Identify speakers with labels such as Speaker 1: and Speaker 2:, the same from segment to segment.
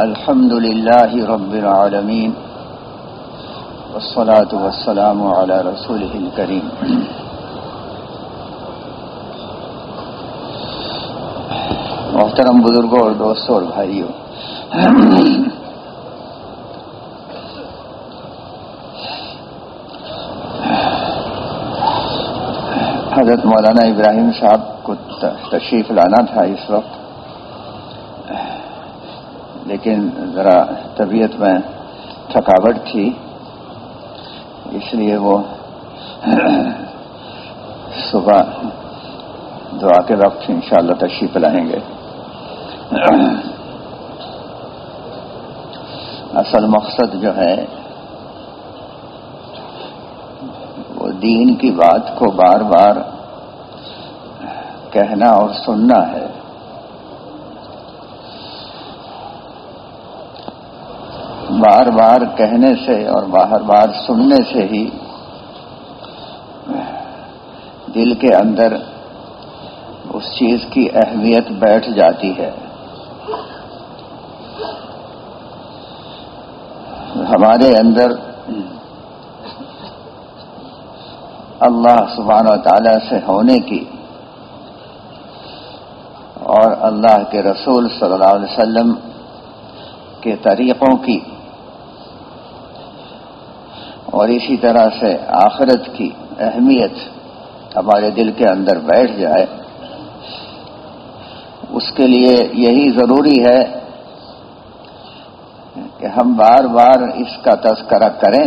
Speaker 1: الحمد لله رب العالمين والصلاة والسلام على رسوله الكريم. محترم بزرگو اور دوستو اور بھائیو. حضرت مولانا ابراہیم صاحب کو تشریف لانا تھا اس وقت. لیکن ذرا طبیعت میں تھکاوٹ تھی، اس لیے وہ صبح دعا کے وقت انشاءاللہ تشریف لائیں گے۔ اصل مقصد جو ہے، وہ دین کی بات کو بار بار کہنا اور سننا ہے۔ بار بار کہنے سے اور بار بار سننے سے ہی دل کے اندر اس چیز کی اہمیت بیٹھ جاتی ہے۔ ہمارے اندر اللہ سبحانہ و تعالی سے ہونے کی اور اللہ کے رسول صلی اللہ علیہ وسلم کے طریقوں کی اور اسی طرح سے آخرت کی اہمیت ہمارے دل کے اندر بیٹھ جائے، اس کے لیے یہی ضروری ہے کہ ہم بار بار اس کا تذکرہ کریں،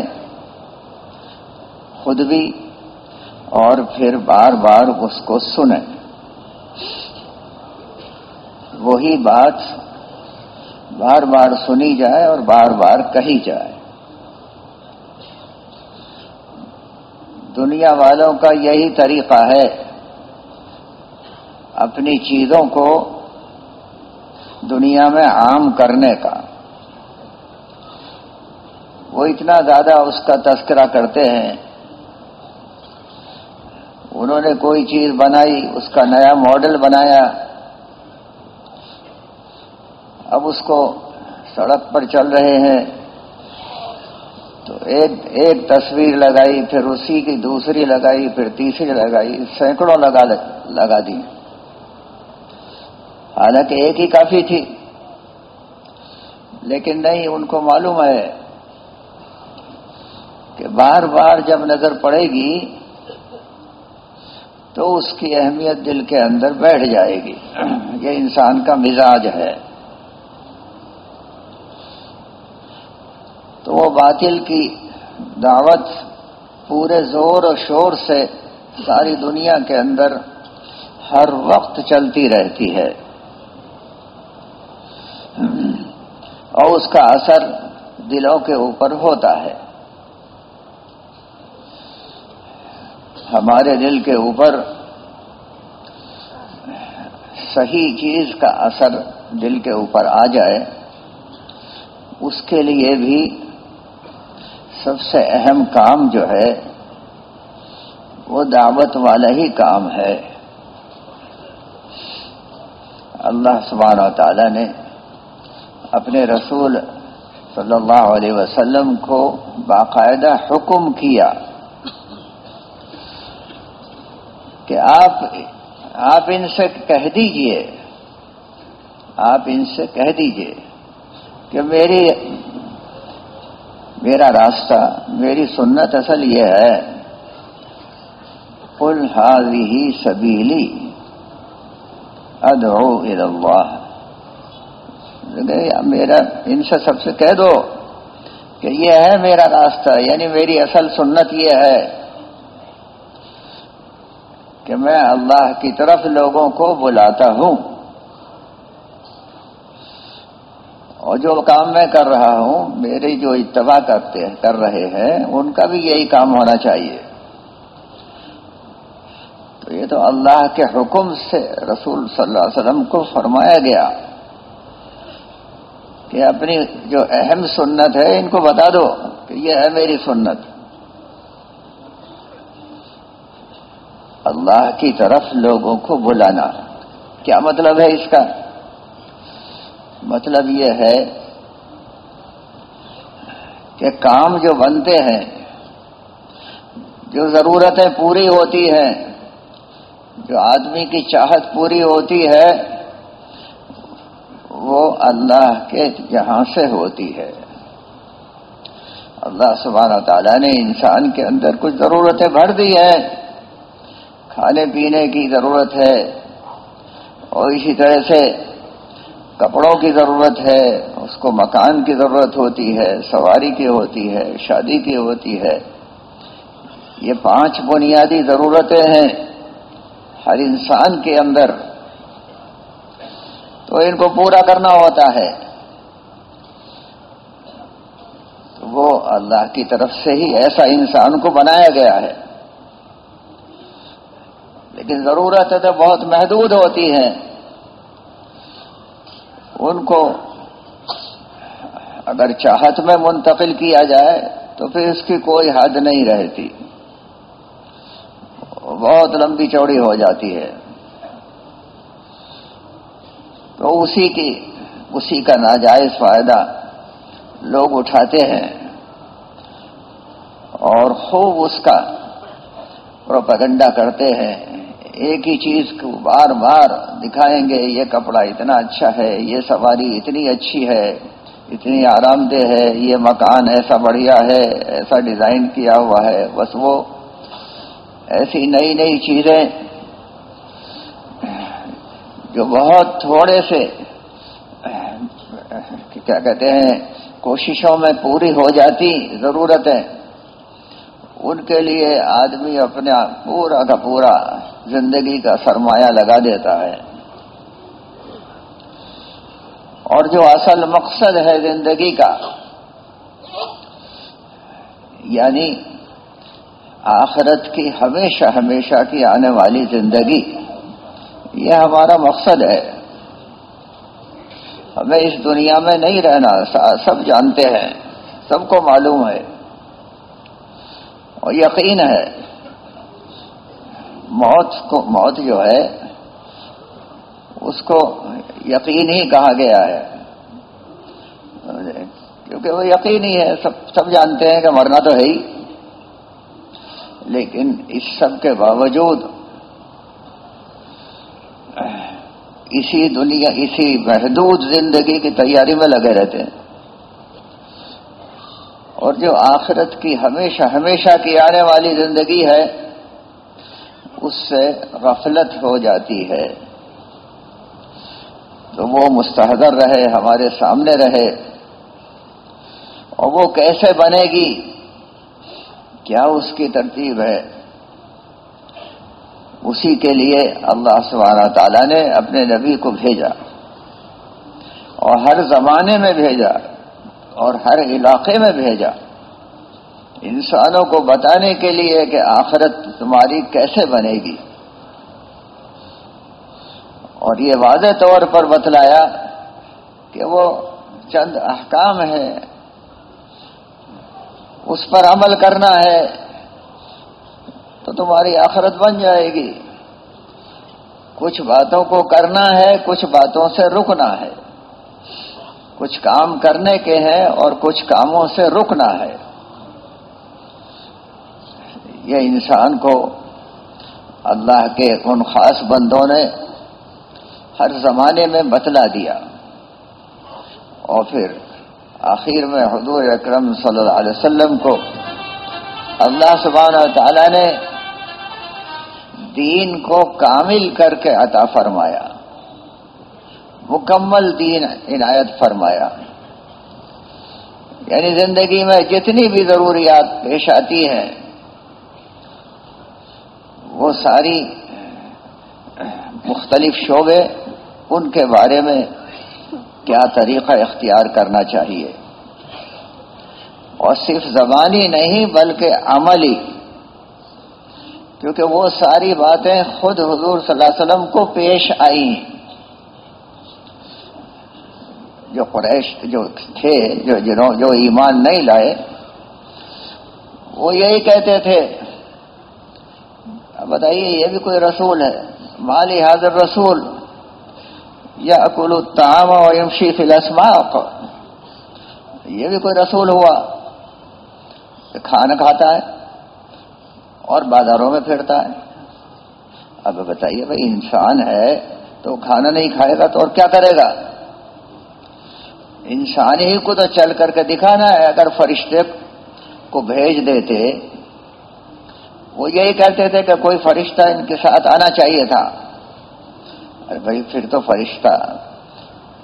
Speaker 1: خود بھی اور پھر بار بار اس کو سنیں۔ وہی بات بار بار سنی جائے اور بار بار کہی جائے۔ دنیا والوں کا یہی طریقہ ہے۔ اپنی چیزوں کو دنیا میں عام کرنے کا۔ وہ اتنا زیادہ اس کا تذکرہ کرتے ہیں۔ انہوں نے کوئی چیز بنائی، اس کا نیا ماڈل بنایا۔ اب اس کو سڑک پر چل رہے ہیں۔ ایک ایک تصویر لگائی، پھر اسی کی دوسری لگائی، پھر تیسری لگائی، سینکڑوں لگا لگا دی۔ حالانکہ ایک ہی کافی تھی۔ لیکن نہیں، ان کو معلوم ہے کہ بار بار جب نظر پڑے گی تو اس کی اہمیت دل کے اندر بیٹھ جائے گی یہ انسان کا مزاج ہے۔ تو وہ باطل کی دعوت پورے زور و شور سے ساری دنیا کے اندر ہر وقت چلتی رہتی ہے۔ اور اس کا اثر دلوں کے اوپر ہوتا ہے۔ ہمارے دل کے اوپر صحیح چیز کا اثر دل کے اوپر آ جائے، اس کے لیے بھی سب سے اہم کام جو ہے، وہ دعوت والا ہی کام ہے۔ اللہ سبحانہ و تعالی نے اپنے رسول صلی اللہ علیہ وسلم کو باقاعدہ حکم کیا کہ آپ آپ ان سے کہہ دیجیے۔ آپ ان سے کہہ دیجیے کہ میری میرا راستہ، میری سنت اصل یہ ہے۔ قل هذه سبیلی ادعو الى اللہ میرا، ان سے سب سے کہہ دو کہ یہ ہے میرا راستہ یعنی میری اصل سنت یہ ہے کہ میں اللہ کی طرف لوگوں کو بلاتا ہوں۔ اور جو کام میں کر رہا ہوں میری جو اتباع کرتے کر رہے ہیں، ان کا بھی یہی کام ہونا چاہیے۔ تو یہ تو اللہ کے حکم سے رسول صلی اللہ علیہ وسلم کو فرمایا گیا کہ اپنی جو اہم سنت ہے، ان کو بتا دو کہ یہ ہے میری سنت۔ اللہ کی طرف لوگوں کو بلانا۔ کیا مطلب ہے اس کا؟ مطلب یہ ہے کہ کام جو بنتے ہیں، جو ضرورتیں پوری ہوتی ہیں، جو آدمی کی چاہت پوری ہوتی ہے، وہ اللہ کے جہاں سے ہوتی ہے۔ اللہ سبحانہ تعالیٰ نے انسان کے اندر کچھ ضرورتیں بھر دی ہیں۔ کھانے پینے کی ضرورت ہے اور اسی طرح سے کپڑوں کی ضرورت ہے، اس کو مکان کی ضرورت ہوتی ہے، سواری کی ہوتی ہے، شادی کی ہوتی ہے۔ یہ پانچ بنیادی ضرورتیں ہیں ہر انسان کے اندر۔ تو ان کو پورا کرنا ہوتا ہے۔ وہ اللہ کی طرف سے ہی ایسا انسان کو بنایا گیا ہے۔ لیکن ضرورتیں تو بہت محدود ہوتی ہیں۔ کو اگر چاہت میں منتقل کیا جائے تو پھر اس کی کوئی حد نہیں رہتی۔ بہت لمبی چوڑی ہو جاتی ہے۔ تو اسی کی اسی کا ناجائز فائدہ لوگ اٹھاتے ہیں اور خوب اس کا پروپگنڈا کرتے ہیں۔ ایک ہی چیز کو بار بار دکھائیں گے، یہ کپڑا اتنا اچھا ہے، یہ سواری اتنی اچھی ہے، اتنی آرام دہ ہے، یہ مکان ایسا بڑھیا ہے، ایسا ڈیزائن کیا ہوا ہے۔ بس وہ ایسی نئی نئی چیزیں جو بہت تھوڑے سے، کیا کہتے ہیں، کوششوں میں پوری ہو جاتی، ضرورتیں ان کے لیے آدمی اپنا پورا کا پورا زندگی کا سرمایہ لگا دیتا ہے۔ اور جو اصل مقصد ہے زندگی کا یعنی آخرت کی ہمیشہ ہمیشہ کی آنے والی زندگی، یہ ہمارا مقصد ہے۔ ہمیں اس دنیا میں نہیں رہنا، سب جانتے ہیں، سب کو معلوم ہے۔ اور یقین ہے، موت کو، موت جو ہے، اس کو یقین ہی کہا گیا ہے۔ کیونکہ وہ یقین ہی ہے، سب سب جانتے ہیں کہ مرنا تو ہے ہی۔ لیکن اس سب کے باوجود اسی دنیا، اسی محدود زندگی کی تیاری میں لگے رہتے ہیں۔ اور جو آخرت کی ہمیشہ ہمیشہ کی آنے والی زندگی ہے، اس سے غفلت ہو جاتی ہے۔ تو وہ مستحضر رہے، ہمارے سامنے رہے۔ اور وہ کیسے بنے گی؟ کیا اس کی ترتیب ہے؟ اسی کے لیے اللہ سبحانہ تعالیٰ نے اپنے نبی کو بھیجا اور ہر زمانے میں بھیجا۔ اور ہر علاقے میں بھیجا۔ انسانوں کو بتانے کے لیے کہ آخرت تمہاری کیسے بنے گی۔ اور یہ واضح طور پر بتلایا کہ وہ چند احکام ہے اس پر عمل کرنا ہے تو تمہاری آخرت بن جائے گی۔ کچھ باتوں کو کرنا ہے، کچھ باتوں سے رکنا ہے۔ کچھ کام کرنے کے ہیں اور کچھ کاموں سے رکنا ہے۔ یہ انسان کو اللہ کے ان خاص بندوں نے ہر زمانے میں بتلا دیا۔ اور پھر آخر میں حضور اکرم صلی اللہ علیہ وسلم کو اللہ سبحانہ تعالی نے دین کو کامل کر کے عطا فرمایا۔ مکمل دین عنایت فرمایا۔ یعنی زندگی میں جتنی بھی ضروریات پیش آتی ہیں، وہ ساری مختلف شعبے، ان کے بارے میں کیا طریقہ اختیار کرنا چاہیے۔ اور صرف زبانی نہیں، بلکہ عملی۔ کیونکہ وہ ساری باتیں خود حضور صلی اللہ علیہ وسلم کو پیش آئی جو قریش جو تھے، جو جنہوں جو ایمان نہیں لائے، وہ یہی کہتے تھے بتائیے، یہ بھی کوئی رسول ہے؟ مالی حاضر رسول یا اکول الطعام و یمشی فی یہ بھی کوئی رسول ہوا، کہ کھانا کھاتا ہے اور بازاروں میں پھرتا ہے۔ اب بتائیے بھائی، انسان ہے تو کھانا نہیں کھائے گا تو اور کیا کرے گا؟ انسان ہی کو تو چل کر کے دکھانا ہے، اگر فرشتے کو بھیج دیتے، وہ یہی کہتے تھے کہ کوئی فرشتہ ان کے ساتھ آنا چاہیے تھا۔ ارے بھائی، پھر تو فرشتہ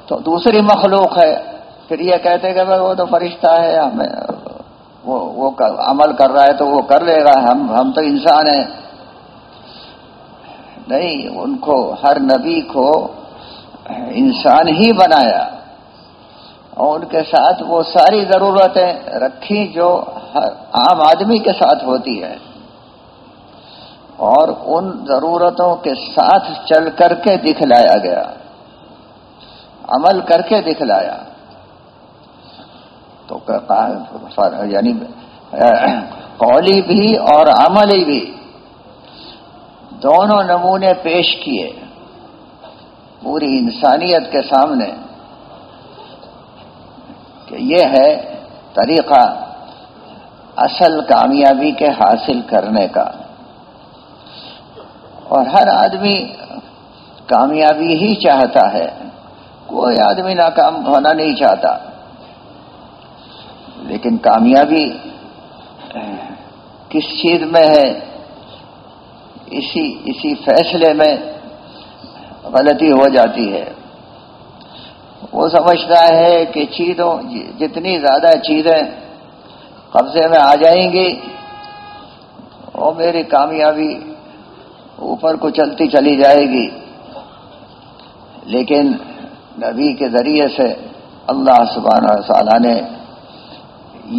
Speaker 1: تو دوسری مخلوق ہے۔ پھر یہ کہتے کہ بھائی، وہ تو فرشتہ ہے ہمیں وہ وہ عمل کر رہا ہے تو وہ کر لے گا، ہم ہم تو انسان ہیں۔ نہیں، ان کو ہر نبی کو انسان ہی بنایا۔ اور ان کے ساتھ وہ ساری ضرورتیں رکھی جو عام آدمی کے ساتھ ہوتی ہے۔ اور ان ضرورتوں کے ساتھ چل کر کے دکھلایا گیا۔ عمل کر کے دکھلایا۔ تو یعنی قولی بھی اور عملی بھی دونوں نمونے پیش کیے۔ پوری انسانیت کے سامنے۔ کہ یہ ہے طریقہ اصل کامیابی کے حاصل کرنے کا۔ اور ہر آدمی کامیابی ہی چاہتا ہے۔ کوئی آدمی ناکام ہونا نہیں چاہتا۔ لیکن کامیابی کس چیز میں ہے؟ اسی اسی فیصلے میں غلطی ہو جاتی ہے۔ وہ سمجھتا ہے کہ چیزوں، جتنی زیادہ چیزیں قبضے میں آ جائیں گی، وہ میری کامیابی اوپر کو چلتی چلی جائے گی۔ لیکن نبی کے ذریعے سے اللہ سبحانہ تعالیٰ نے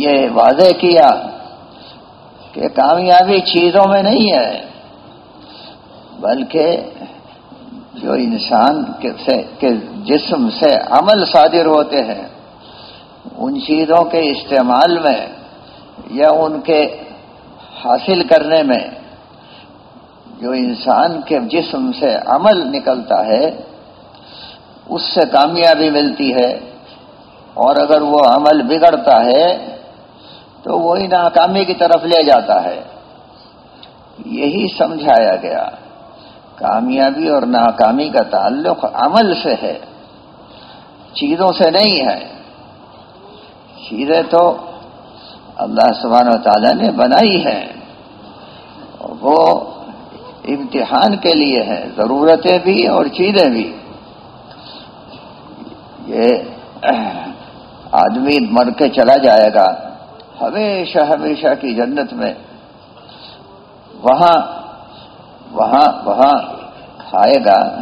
Speaker 1: یہ واضح کیا کہ کامیابی چیزوں میں نہیں ہے، بلکہ جو انسان کے جسم سے عمل صادر ہوتے ہیں، ان چیزوں کے استعمال میں یا ان کے حاصل کرنے میں جو انسان کے جسم سے عمل نکلتا ہے، اس سے کامیابی ملتی ہے۔ اور اگر وہ عمل بگڑتا ہے، تو وہی ناکامی کی طرف لے جاتا ہے۔ یہی سمجھایا گیا۔ کامیابی اور ناکامی کا تعلق عمل سے ہے۔ چیزوں سے نہیں ہے۔ چیزیں تو اللہ سبحانہ و تعالیٰ نے بنائی ہے وہ امتحان کے لیے ہے ضرورتیں بھی اور چیزیں بھی۔ یہ آدمی مر کے چلا جائے گا۔ ہمیشہ ہمیشہ کی جنت میں۔ وہاں وہاں وہاں کھائے گا۔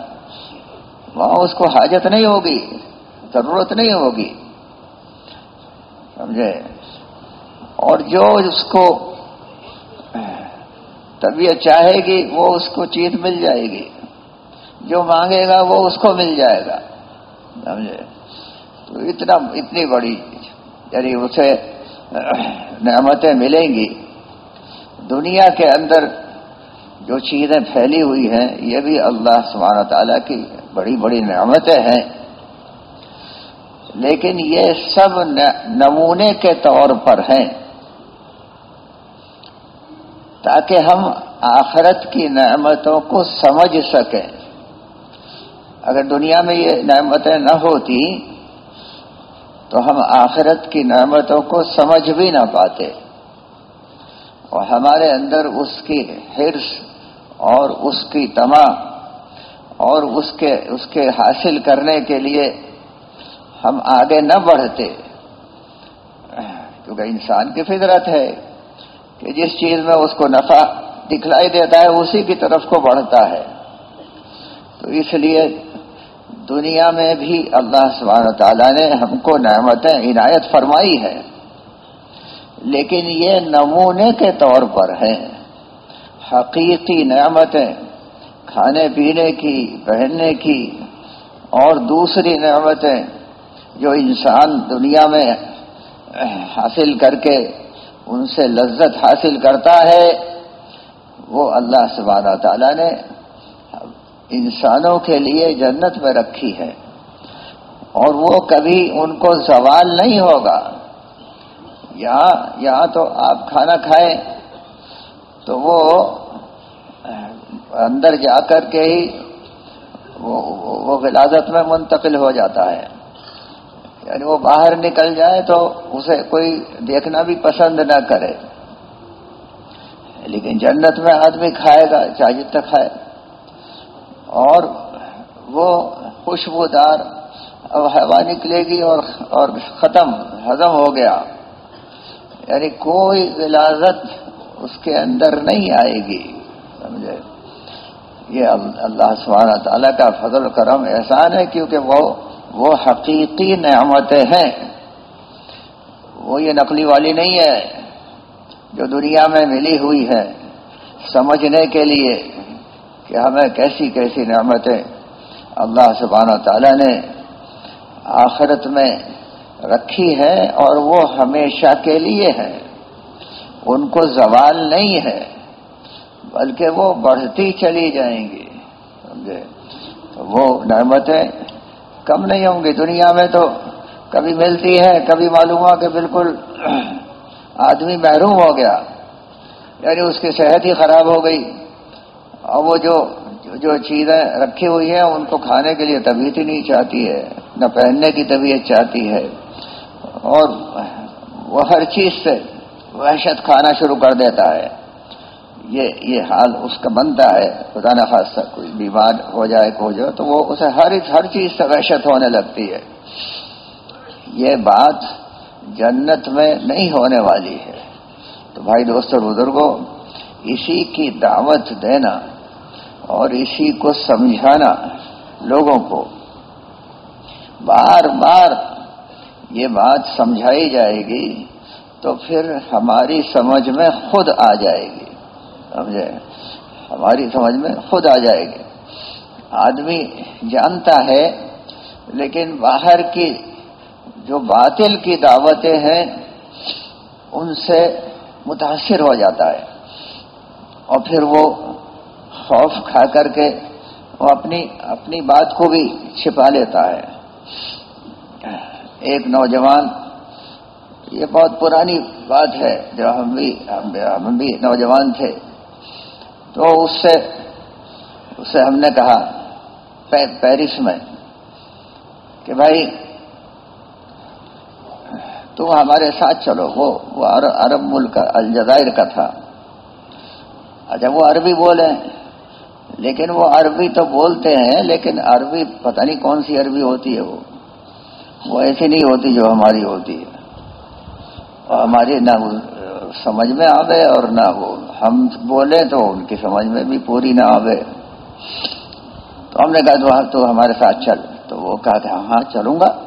Speaker 1: وہاں اس کو حاجت نہیں ہوگی۔ ضرورت نہیں ہوگی۔ سمجھے؟ اور جو اس کو طبیعت چاہے گی، وہ اس کو چیز مل جائے گی۔ جو مانگے گا، وہ اس کو مل جائے گا۔ سمجھے؟ تو اتنا، اتنی بڑی یعنی اسے نعمتیں ملیں گی۔ دنیا کے اندر جو چیزیں پھیلی ہوئی ہیں، یہ بھی اللہ سبحانہ تعالیٰ کی بڑی بڑی نعمتیں ہیں۔ لیکن یہ سب نمونے کے طور پر ہیں۔ تاکہ ہم آخرت کی نعمتوں کو سمجھ سکیں۔ اگر دنیا میں یہ نعمتیں نہ ہوتی، تو ہم آخرت کی نعمتوں کو سمجھ بھی نہ پاتے۔ اور ہمارے اندر اس کی حرص اور اس کی تما اور اس کے اس کے حاصل کرنے کے لیے ہم آگے نہ بڑھتے۔ کیونکہ انسان کی فطرت ہے کہ جس چیز میں اس کو نفع دکھلائی دیتا ہے، اسی کی طرف کو بڑھتا ہے۔ تو اس لیے دنیا میں بھی اللہ سبحانہ تعالیٰ نے ہم کو نعمتیں عنایت فرمائی ہے لیکن یہ نمونے کے طور پر ہیں۔ حقیقی نعمتیں کھانے پینے کی، پہننے کی اور دوسری نعمتیں جو انسان دنیا میں حاصل کر کے ان سے لذت حاصل کرتا ہے، وہ اللہ سبحانہ تعالیٰ نے انسانوں کے لیے جنت میں رکھی ہے۔ اور وہ کبھی ان کو زوال نہیں ہوگا۔ یہاں یہاں تو آپ کھانا کھائیں تو وہ اندر جا کر کے ہی وہ ولادت میں منتقل ہو جاتا ہے۔ یعنی وہ باہر نکل جائے تو اسے کوئی دیکھنا بھی پسند نہ کرے۔ لیکن جنت میں آدمی کھائے گا چاہے جتنا کھائے۔ اور وہ خوشبودار اب ہوا نکلے گی اور اور ختم، ہضم ہو گیا۔ یعنی کوئی ولازت اس کے اندر نہیں آئے گی، سمجھے؟ یہ اللہ سبحانہ تعالیٰ کا فضل کرم احسان ہے، کیونکہ وہ وہ حقیقی نعمتیں ہیں۔ وہ یہ نقلی والی نہیں ہے جو دنیا میں ملی ہوئی ہے۔ سمجھنے کے لیے کہ ہمیں کیسی کیسی نعمتیں اللہ سبحانہ تعالیٰ نے آخرت میں رکھی ہے اور وہ ہمیشہ کے لیے ہے ان کو زوال نہیں ہے، بلکہ وہ بڑھتی چلی جائیں گی۔ سمجھے؟ تو وہ نعمتیں کم نہیں ہوں گی دنیا میں تو کبھی ملتی ہے، کبھی معلوم ہوا کہ بالکل آدمی محروم ہو گیا۔ یعنی اس کی صحت ہی خراب ہو گئی۔ اور وہ جو جو چیزیں رکھی ہوئی ہیں، ان کو کھانے کے لیے طبیعت ہی نہیں چاہتی ہے، نہ پہننے کی طبیعت چاہتی ہے۔ اور وہ ہر چیز سے وحشت کھانا شروع کر دیتا ہے۔ یہ یہ حال اس کا بنتا ہے، خدا نہ خاصہ کوئی بیمار ہو جائے ہو جائے، تو وہ اسے ہر ہر چیز سے وحشت ہونے لگتی ہے۔ یہ بات جنت میں نہیں ہونے والی ہے۔ تو بھائی دوست اور بزرگوں اسی کی دعوت دینا اور اسی کو سمجھانا لوگوں کو، بار بار یہ بات سمجھائی جائے گی تو پھر ہماری سمجھ میں خود آ جائے گی۔ سمجھے ہماری سمجھ میں خود آ جائے گی۔ آدمی جانتا ہے، لیکن باہر کی جو باطل کی دعوتیں ہیں، ان سے متاثر ہو جاتا ہے۔ اور پھر وہ خوف کھا کر کے وہ اپنی اپنی بات کو بھی چھپا لیتا ہے۔ ایک نوجوان، یہ بہت پرانی بات ہے، جو ہم بھی ہم بھی نوجوان تھے۔ تو اس سے اس سے ہم نے کہا پیرس میں کہ بھائی تم ہمارے ساتھ چلو، وہ وہ عرب ملک کا الجزائر کا تھا۔ اچھا وہ عربی بولے۔ لیکن وہ عربی تو بولتے ہیں، لیکن عربی پتہ نہیں کون سی عربی ہوتی ہے وہ۔ وہ ایسی نہیں ہوتی جو ہماری ہوتی ہے۔ اور ہماری نہ سمجھ میں آوے اور نہ وہ ہم بولے تو ان کی سمجھ میں بھی پوری نہ آوے۔ تو ہم نے کہا تو ہاں، ہمارے ساتھ چل۔ تو وہ کہا کہ ہاں،, ہاں چلوں گا۔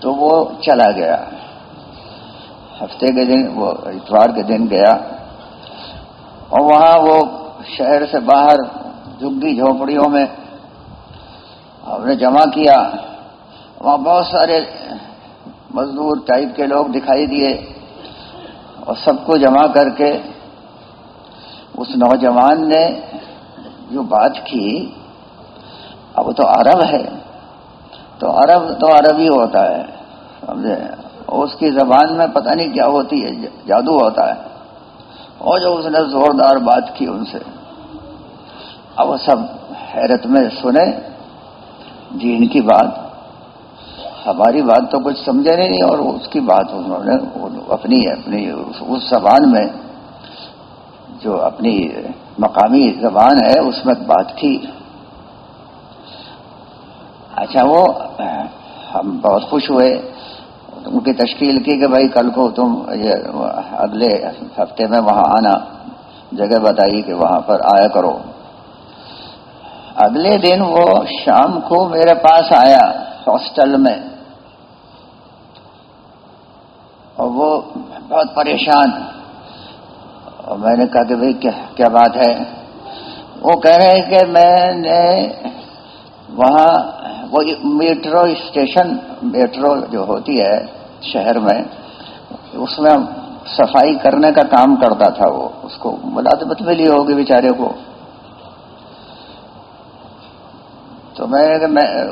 Speaker 1: تو وہ چلا گیا۔ ہفتے کے دن، وہ اتوار کے دن گیا۔ اور وہاں وہ شہر سے باہر جگی جھونپڑیوں میں ہم نے جمع کیا۔ وہاں بہت سارے مزدور ٹائپ کے لوگ دکھائی دیے۔ اور سب کو جمع کر کے اس نوجوان نے جو بات کی، اب وہ تو عرب ہے۔ تو عرب، تو عربی ہوتا ہے۔ سمجھے؟ اس کی زبان میں پتہ نہیں کیا ہوتی ہے، جادو ہوتا ہے۔ اور جو اس نے زوردار بات کی ان سے۔ اب وہ سب حیرت میں سنے دین جی، کی بات۔ ہماری بات تو کچھ سمجھے نہیں اور اس کی بات انہوں نے اپنی اپنی اس زبان میں جو اپنی مقامی زبان ہے، اس میں بات کی۔ اچھا وہ ہم بہت خوش ہوئے۔ ان کی تشکیل کی کہ بھائی کل کو تم یہ اگلے ہفتے میں وہاں آنا، جگہ بتائی کہ وہاں پر آیا کرو۔ اگلے دن وہ شام کو میرے پاس آیا ہاسٹل میں۔ اور وہ بہت پریشان اور میں نے کہا کہ بھائی، کیا بات ہے؟ وہ کہہ رہے ہیں کہ میں نے وہاں وہ میٹرو اسٹیشن، میٹرو جو ہوتی ہے شہر میں، اس میں صفائی کرنے کا کام کرتا تھا وہ۔ اس کو ملازمت ملی ہوگی بیچارے کو۔ تو میں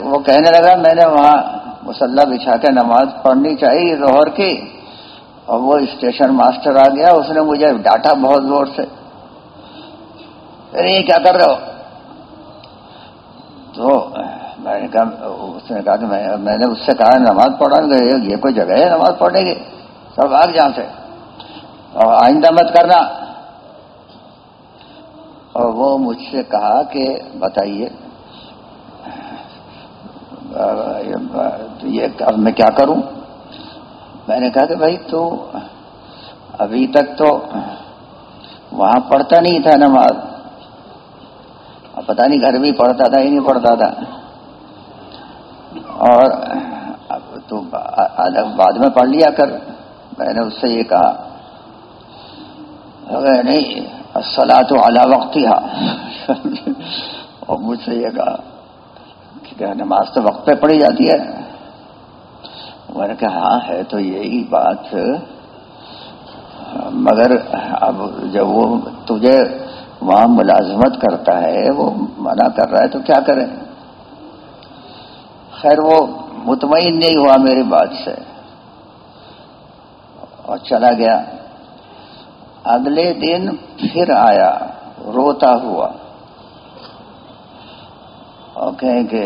Speaker 1: وہ کہنے لگا، میں نے وہاں مسلح بچھا کے نماز پڑھنی چاہیے ظہر کی۔ اور وہ اسٹیشن ماسٹر آ گیا، اس نے مجھے ڈانٹا بہت زور سے۔ ارے، یہ کیا کر رہے ہو؟ تو میں نے کہا، اس نے کہا کہ میں نے اس سے کہا، نماز پڑھا یہ کوئی جگہ ہے نماز پڑھنے کی؟ سب آگ جہاں سے۔ اور آئندہ مت کرنا۔ اور وہ مجھ سے کہا کہ بتائیے یہ اب میں کیا کروں؟ میں نے کہا کہ بھائی تو ابھی تک تو وہاں پڑھتا نہیں تھا نماز۔ اب پتہ نہیں گھر بھی پڑھتا تھا ہی نہیں پڑھتا تھا۔ اور اب تو بعد میں پڑھ لیا کر۔ میں نے اس سے یہ کہا۔ نہیں سلا تو اعلی وقت ہی اور مجھ سے یہ کہا کہ نماز تو وقت پہ پڑھی جاتی ہے۔ میں نے کہا ہاں ہے تو یہی بات، مگر اب جب وہ تجھے وہاں ملازمت کرتا ہے، وہ منع کر رہا ہے، تو کیا کریں؟ خیر، وہ مطمئن نہیں ہوا میری بات سے اور چلا گیا۔ اگلے دن پھر آیا، روتا ہوا اور کہیں کہ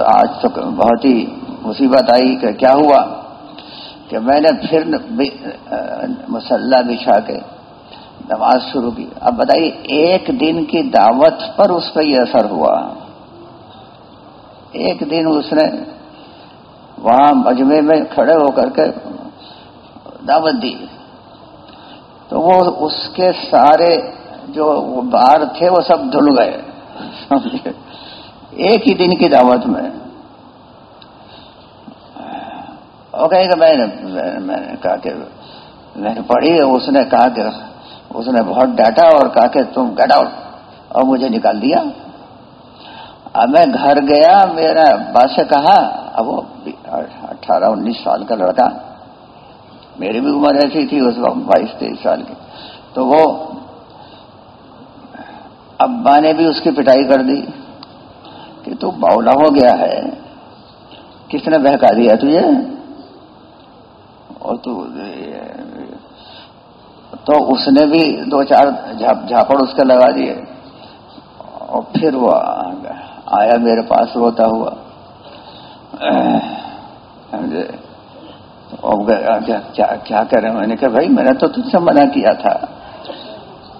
Speaker 1: آج تو بہت ہی مصیبت آئی کہ کیا ہوا کہ میں نے پھر مسلح بچھا کے نماز شروع کی۔ اب بتائیے، ایک دن کی دعوت پر اس پہ یہ اثر ہوا۔ ایک دن اس نے وہاں مجمے میں کھڑے ہو کر کے دعوت دی۔ تو وہ اس کے سارے جو بار تھے وہ سب دھل گئے۔ ایک ہی دن کی دعوت میں۔ کہ میں نے میں نے کہا کہ میں نے پڑھی اس نے کہا کہ اس نے بہت ڈانٹا اور کہا کہ تم گٹ آؤٹ۔ اور مجھے نکال دیا۔ اب میں گھر گیا، میرا ابا سے کہا، اب وہ اٹھارہ، انیس سال کا لڑکا۔ میری بھی عمر ایسی تھی، اس وقت بائیس، تیئیس سال کی۔ تو وہ ابا نے بھی اس کی پٹائی کر دی۔ کہ تو باؤلا ہو گیا ہے۔ کس نے بہکا دیا تجھے؟ اور تو تو اس نے بھی دو چار جھاپڑ اس کے لگا دیے۔ اور پھر وہ آیا میرے پاس، روتا ہوا۔ کیا کریں میں نے کہا، بھائی، میں نے تو تجھ سے منع کیا تھا۔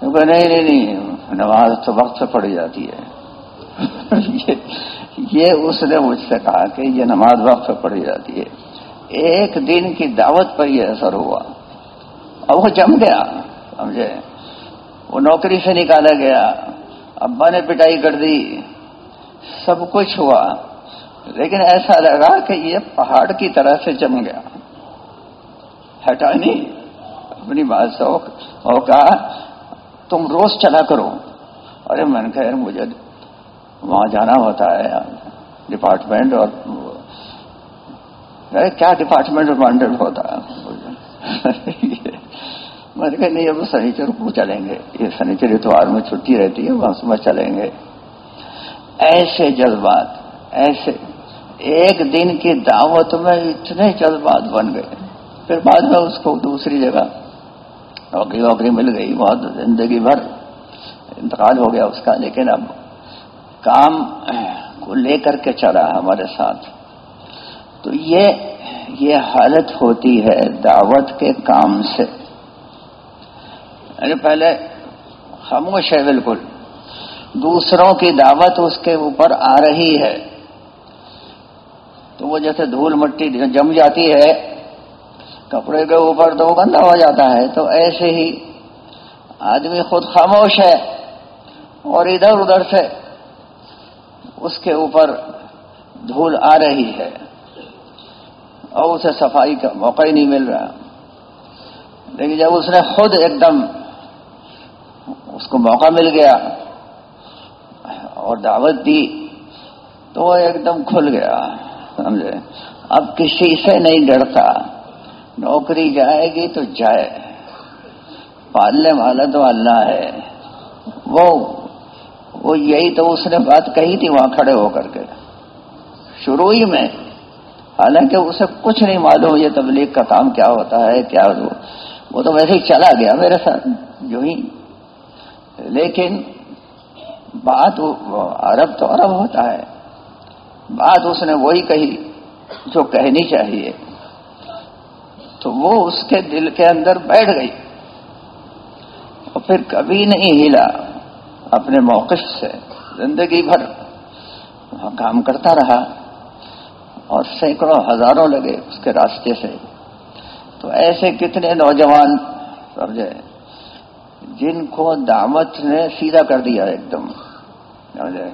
Speaker 1: نہیں نہیں نہیں، نماز تو وقت سے پڑھی جاتی ہے۔ یہ اس نے مجھ سے کہا کہ یہ نماز وقت سے پڑھی جاتی ہے۔ ایک دن کی دعوت پر یہ اثر ہوا۔ اور وہ جم گیا، سمجھے؟ وہ نوکری سے نکالا گیا۔ ابا نے پٹائی کر دی۔ سب کچھ ہوا۔ لیکن ایسا لگا کہ یہ پہاڑ کی طرح سے جم گیا۔ ہٹا نہیں۔ اپنی بات سے اور کہا، تم روز چلا کرو۔ ارے من خیر مجھے وہاں جانا ہوتا ہے ڈپارٹمنٹ اور کیا ڈپارٹمنٹ ریمانڈیڈ ہوتا ہے؟ میں نے کہا، نہیں، اب سنیچر کو چلیں گے۔ یہ سنیچر اتوار میں چھٹی رہتی ہے، وہاں صبح چلیں گے۔ ایسے جذبات، ایسے، ایک دن کی دعوت میں اتنے جذبات بن گئے۔ پھر بعد میں اس کو دوسری جگہ نوکری ووکری مل گئی بہت زندگی بھر انتقال ہو گیا اس کا۔ لیکن اب کام کو لے کر کے چلا ہمارے ساتھ۔ تو یہ یہ حالت ہوتی ہے دعوت کے کام سے۔ یعنی پہلے خاموش ہے بالکل۔ دوسروں کی دعوت اس کے اوپر آ رہی ہے۔ تو وہ جیسے دھول مٹی جم جاتی ہے، کپڑے کے اوپر تو وہ گندا ہو جاتا ہے۔ تو ایسے ہی آدمی خود خاموش ہے اور ادھر ادھر سے اس کے اوپر دھول آ رہی ہے اور اسے صفائی کا موقع ہی نہیں مل رہا۔ لیکن جب اس نے خود ایک دم اس کو موقع مل گیا اور دعوت دی، تو وہ ایک دم کھل گیا۔ سمجھے؟ اب کسی سے نہیں ڈرتا۔ نوکری جائے گی تو جائے۔ پالنے والا تو اللہ ہے۔ وہ وہ یہی تو اس نے بات کہی تھی، وہاں کھڑے ہو کر کے۔ شروع ہی میں۔ حالانکہ اسے کچھ نہیں معلوم یہ تبلیغ کا کام کیا ہوتا ہے، کیا وہ۔ تو ویسے ہی چلا گیا میرے ساتھ، جو ہی۔ لیکن بات عرب تو عرب ہوتا ہے۔ بات اس نے وہی کہی جو کہنی چاہیے۔ تو وہ اس کے دل کے اندر بیٹھ گئی۔ اور پھر کبھی نہیں ہلا۔ اپنے موقف سے زندگی بھر وہاں کام کرتا رہا اور سینکڑوں ہزاروں لگے اس کے راستے سے۔ تو ایسے کتنے نوجوان، سمجھے، جن کو دعوت نے سیدھا کر دیا ایک دم، سمجھے۔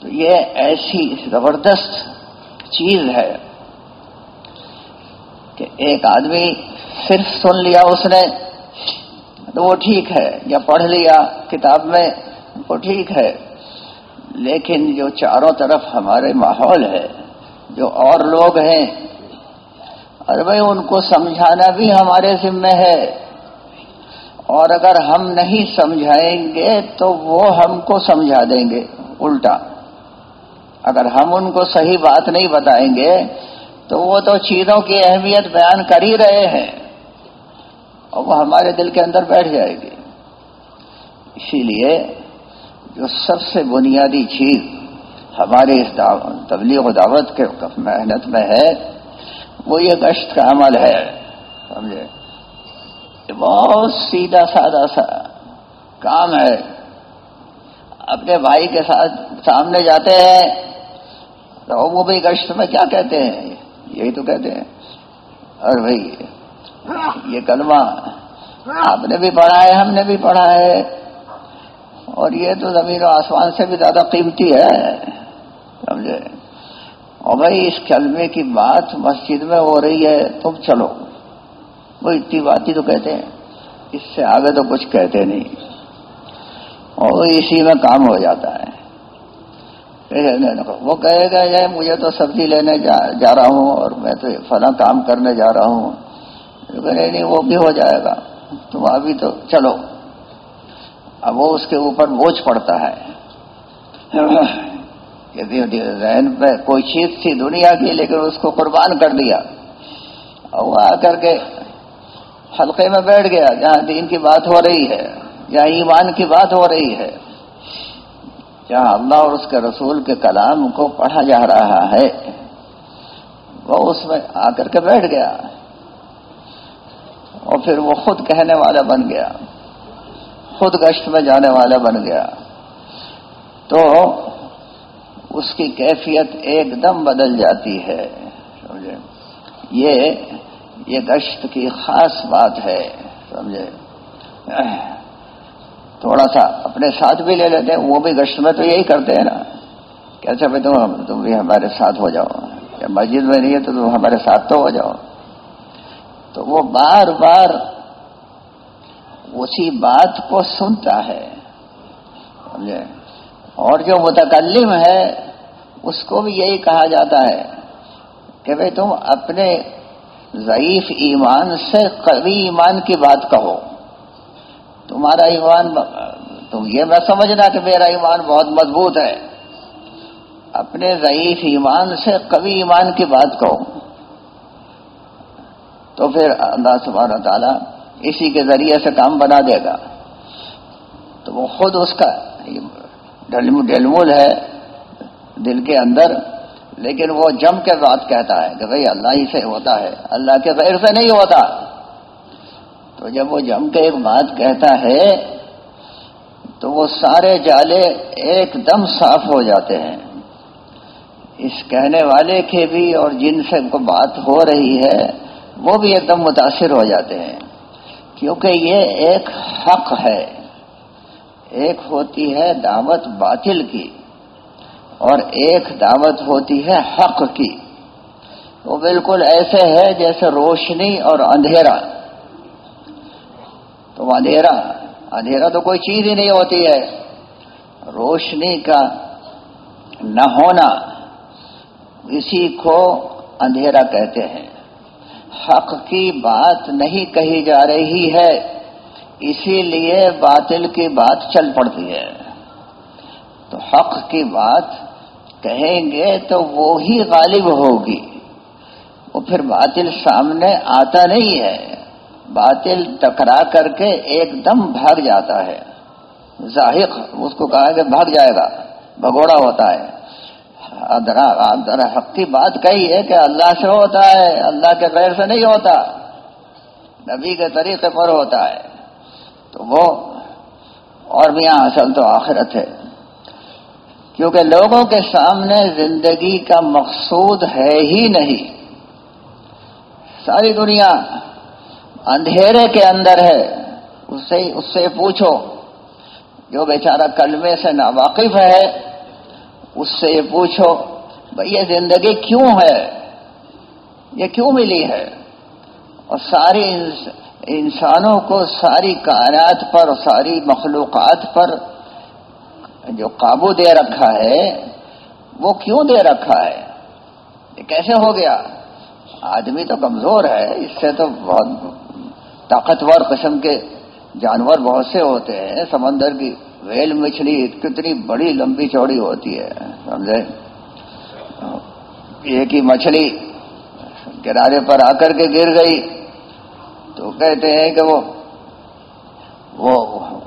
Speaker 1: تو یہ ایسی زبردست چیز ہے کہ ایک آدمی صرف سن لیا اس نے تو وہ ٹھیک ہے، یا پڑھ لیا کتاب میں، وہ ٹھیک ہے۔ لیکن جو چاروں طرف ہمارے ماحول ہے، جو اور لوگ ہیں، اور بھائی ان کو سمجھانا بھی ہمارے ذمے ہے۔ اور اگر ہم نہیں سمجھائیں گے، تو وہ ہم کو سمجھا دیں گے۔ الٹا۔ اگر ہم ان کو صحیح بات نہیں بتائیں گے، تو وہ تو چیزوں کی اہمیت بیان کر ہی رہے ہیں۔ اور وہ ہمارے دل کے اندر بیٹھ جائے گی۔ اسی لیے جو سب سے بنیادی چیز ہماری اس تبلیغ و دعوت کے محنت میں ہے، وہ یہ گشت کا عمل ہے۔ سمجھے؟ بہت سیدھا سادہ سا کام ہے۔ اپنے بھائی کے ساتھ سامنے جاتے ہیں، تو وہ بھی گشت میں کیا کہتے ہیں؟ یہی تو کہتے ہیں۔ اور بھائی یہ کلمہ آپ نے بھی پڑھا ہے، ہم نے بھی پڑھا ہے۔ اور یہ تو زمین و آسمان سے بھی زیادہ قیمتی ہے، سمجھے؟ اور بھائی، اس کلمے کی بات مسجد میں ہو رہی ہے، تم چلو۔ وہ اتنی بات ہی تو کہتے ہیں۔ اس سے آگے تو کچھ کہتے نہیں۔ اور اسی میں کام ہو جاتا ہے۔ وہ کہے گا، یہ مجھے تو سبزی لینے جا رہا ہوں اور میں تو فلاں کام کرنے جا رہا ہوں۔ نہیں، وہ بھی ہو جائے گا۔ تم ابھی تو چلو۔ اب وہ اس کے اوپر بوجھ پڑتا ہے۔ ذہن پہ کوئی چیز تھی دنیا کی، لیکن اس کو قربان کر دیا۔ اور وہ آ کر کے حلقے میں بیٹھ گیا، جہاں دین کی بات ہو رہی ہے، جہاں ایمان کی بات ہو رہی ہے، جہاں اللہ اور اس کے رسول کے کلام کو پڑھا جا رہا ہے۔ وہ اس میں آ کر کے بیٹھ گیا۔ اور پھر وہ خود کہنے والا بن گیا۔ خود گشت میں جانے والا بن گیا۔ تو اس کی کیفیت ایک دم بدل جاتی ہے۔ سمجھے؟ یہ یہ گشت کی خاص بات ہے۔ سمجھے؟ تھوڑا سا اپنے ساتھ بھی لے لیتے ہیں۔ وہ بھی گشت میں تو یہی کرتے ہیں نا۔ کیسے اچھا بھائی تم تم بھی ہمارے ساتھ ہو جاؤ۔ یا مسجد میں نہیں ہے تو تم ہمارے ساتھ تو ہو جاؤ۔ تو وہ بار بار اسی بات کو سنتا ہے اور جو متکلم ہے، اس کو بھی یہی کہا جاتا ہے کہ بھائی تم اپنے ضعیف ایمان سے قوی ایمان کی بات کہو۔ تمہارا ایمان تم یہ میں سمجھنا کہ میرا ایمان بہت مضبوط ہے۔ اپنے ضعیف ایمان سے کبھی ایمان کی بات کہو۔ تو پھر اللہ سبحانہ تعالیٰ اسی کے ذریعے سے کام بنا دے گا۔ تو وہ خود اس کا ڈلمول ہے دل کے اندر، لیکن وہ جم کے بات کہتا ہے کہ بھئی اللہ ہی سے ہوتا ہے، اللہ کے غیر سے نہیں ہوتا۔ تو جب وہ جم کے ایک بات کہتا ہے، تو وہ سارے جالے ایک دم صاف ہو جاتے ہیں۔ اس کہنے والے کے بھی اور جن سے کو بات ہو رہی ہے وہ بھی ایک دم متاثر ہو جاتے ہیں۔ کیونکہ یہ ایک حق ہے۔ ایک ہوتی ہے دعوت باطل کی اور ایک دعوت ہوتی ہے حق کی۔ وہ بالکل ایسے ہے جیسے روشنی اور اندھیرا۔ تو اندھیرا اندھیرا تو کوئی چیز ہی نہیں ہوتی ہے۔ روشنی کا نہ ہونا، اسی کو اندھیرا کہتے ہیں۔ حق کی بات نہیں کہی جا رہی ہے، اسی لیے باطل کی بات چل پڑتی ہے۔ تو حق کی بات کہیں گے تو وہی غالب ہوگی۔ وہ پھر باطل سامنے آتا نہیں ہے۔ باطل ٹکرا کر کے ایک دم بھاگ جاتا ہے۔ ظاہر، اس کو کہا کہ بھاگ جائے گا، بھگوڑا ہوتا ہے۔ حق کی بات کہی ہے کہ اللہ سے ہوتا ہے، اللہ کے غیر سے نہیں ہوتا۔ نبی کے طریقے پر ہوتا ہے۔ تو وہ اور بھی یہاں اصل تو آخرت ہے۔ کیونکہ لوگوں کے سامنے زندگی کا مقصود ہے ہی نہیں۔ ساری دنیا اندھیرے کے اندر ہے۔ اس سے اس سے پوچھو، جو بیچارہ کلمے سے ناواقف ہے اس سے یہ پوچھو بھائی یہ زندگی کیوں ہے؟ یہ کیوں ملی ہے؟ اور ساری انسانوں کو ساری کائنات پر ساری مخلوقات پر جو قابو دے رکھا ہے، وہ کیوں دے رکھا ہے؟ یہ کیسے ہو گیا؟ آدمی تو کمزور ہے، اس سے تو بہت طاقتور قسم کے جانور بہت سے ہوتے ہیں، سمندر کی ویل مچھلی کتنی بڑی لمبی چوڑی ہوتی ہے، سمجھے؟ ایک ہی مچھلی کنارے پر آ کر کے گر گئی تو کہتے ہیں کہ وہ وہ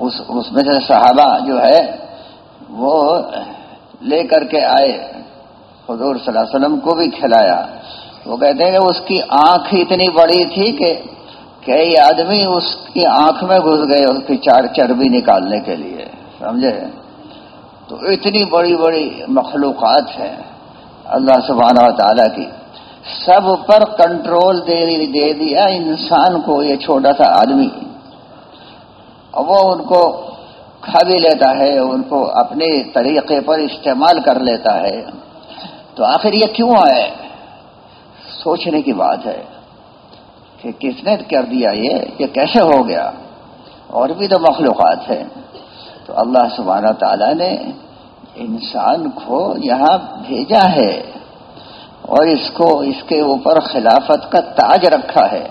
Speaker 1: اس اس میں سے صحابہ جو ہے، وہ لے کر کے آئے، حضور صلی اللہ علیہ وسلم کو بھی کھلایا۔ وہ کہتے ہیں کہ اس کی آنکھ اتنی بڑی تھی کہ کئی آدمی اس کی آنکھ میں گھس گئے، اس کی چار چربی نکالنے کے لیے۔ سمجھے؟ تو اتنی بڑی بڑی مخلوقات ہیں اللہ سبحانہ و تعالیٰ کی۔ سب پر کنٹرول دے دیا انسان کو یہ چھوٹا سا آدمی۔ وہ ان کو کھا بھی لیتا ہے، ان کو اپنے طریقے پر استعمال کر لیتا ہے۔ تو آخر یہ کیوں ہے سوچنے کی بات ہے کہ کس نے کر دیا یہ؟ یہ کیسے ہو گیا؟ اور بھی تو مخلوقات ہیں۔ تو اللہ سبحانہ تعالیٰ نے انسان کو یہاں بھیجا ہے اور اس کو اس کے اوپر خلافت کا تاج رکھا ہے۔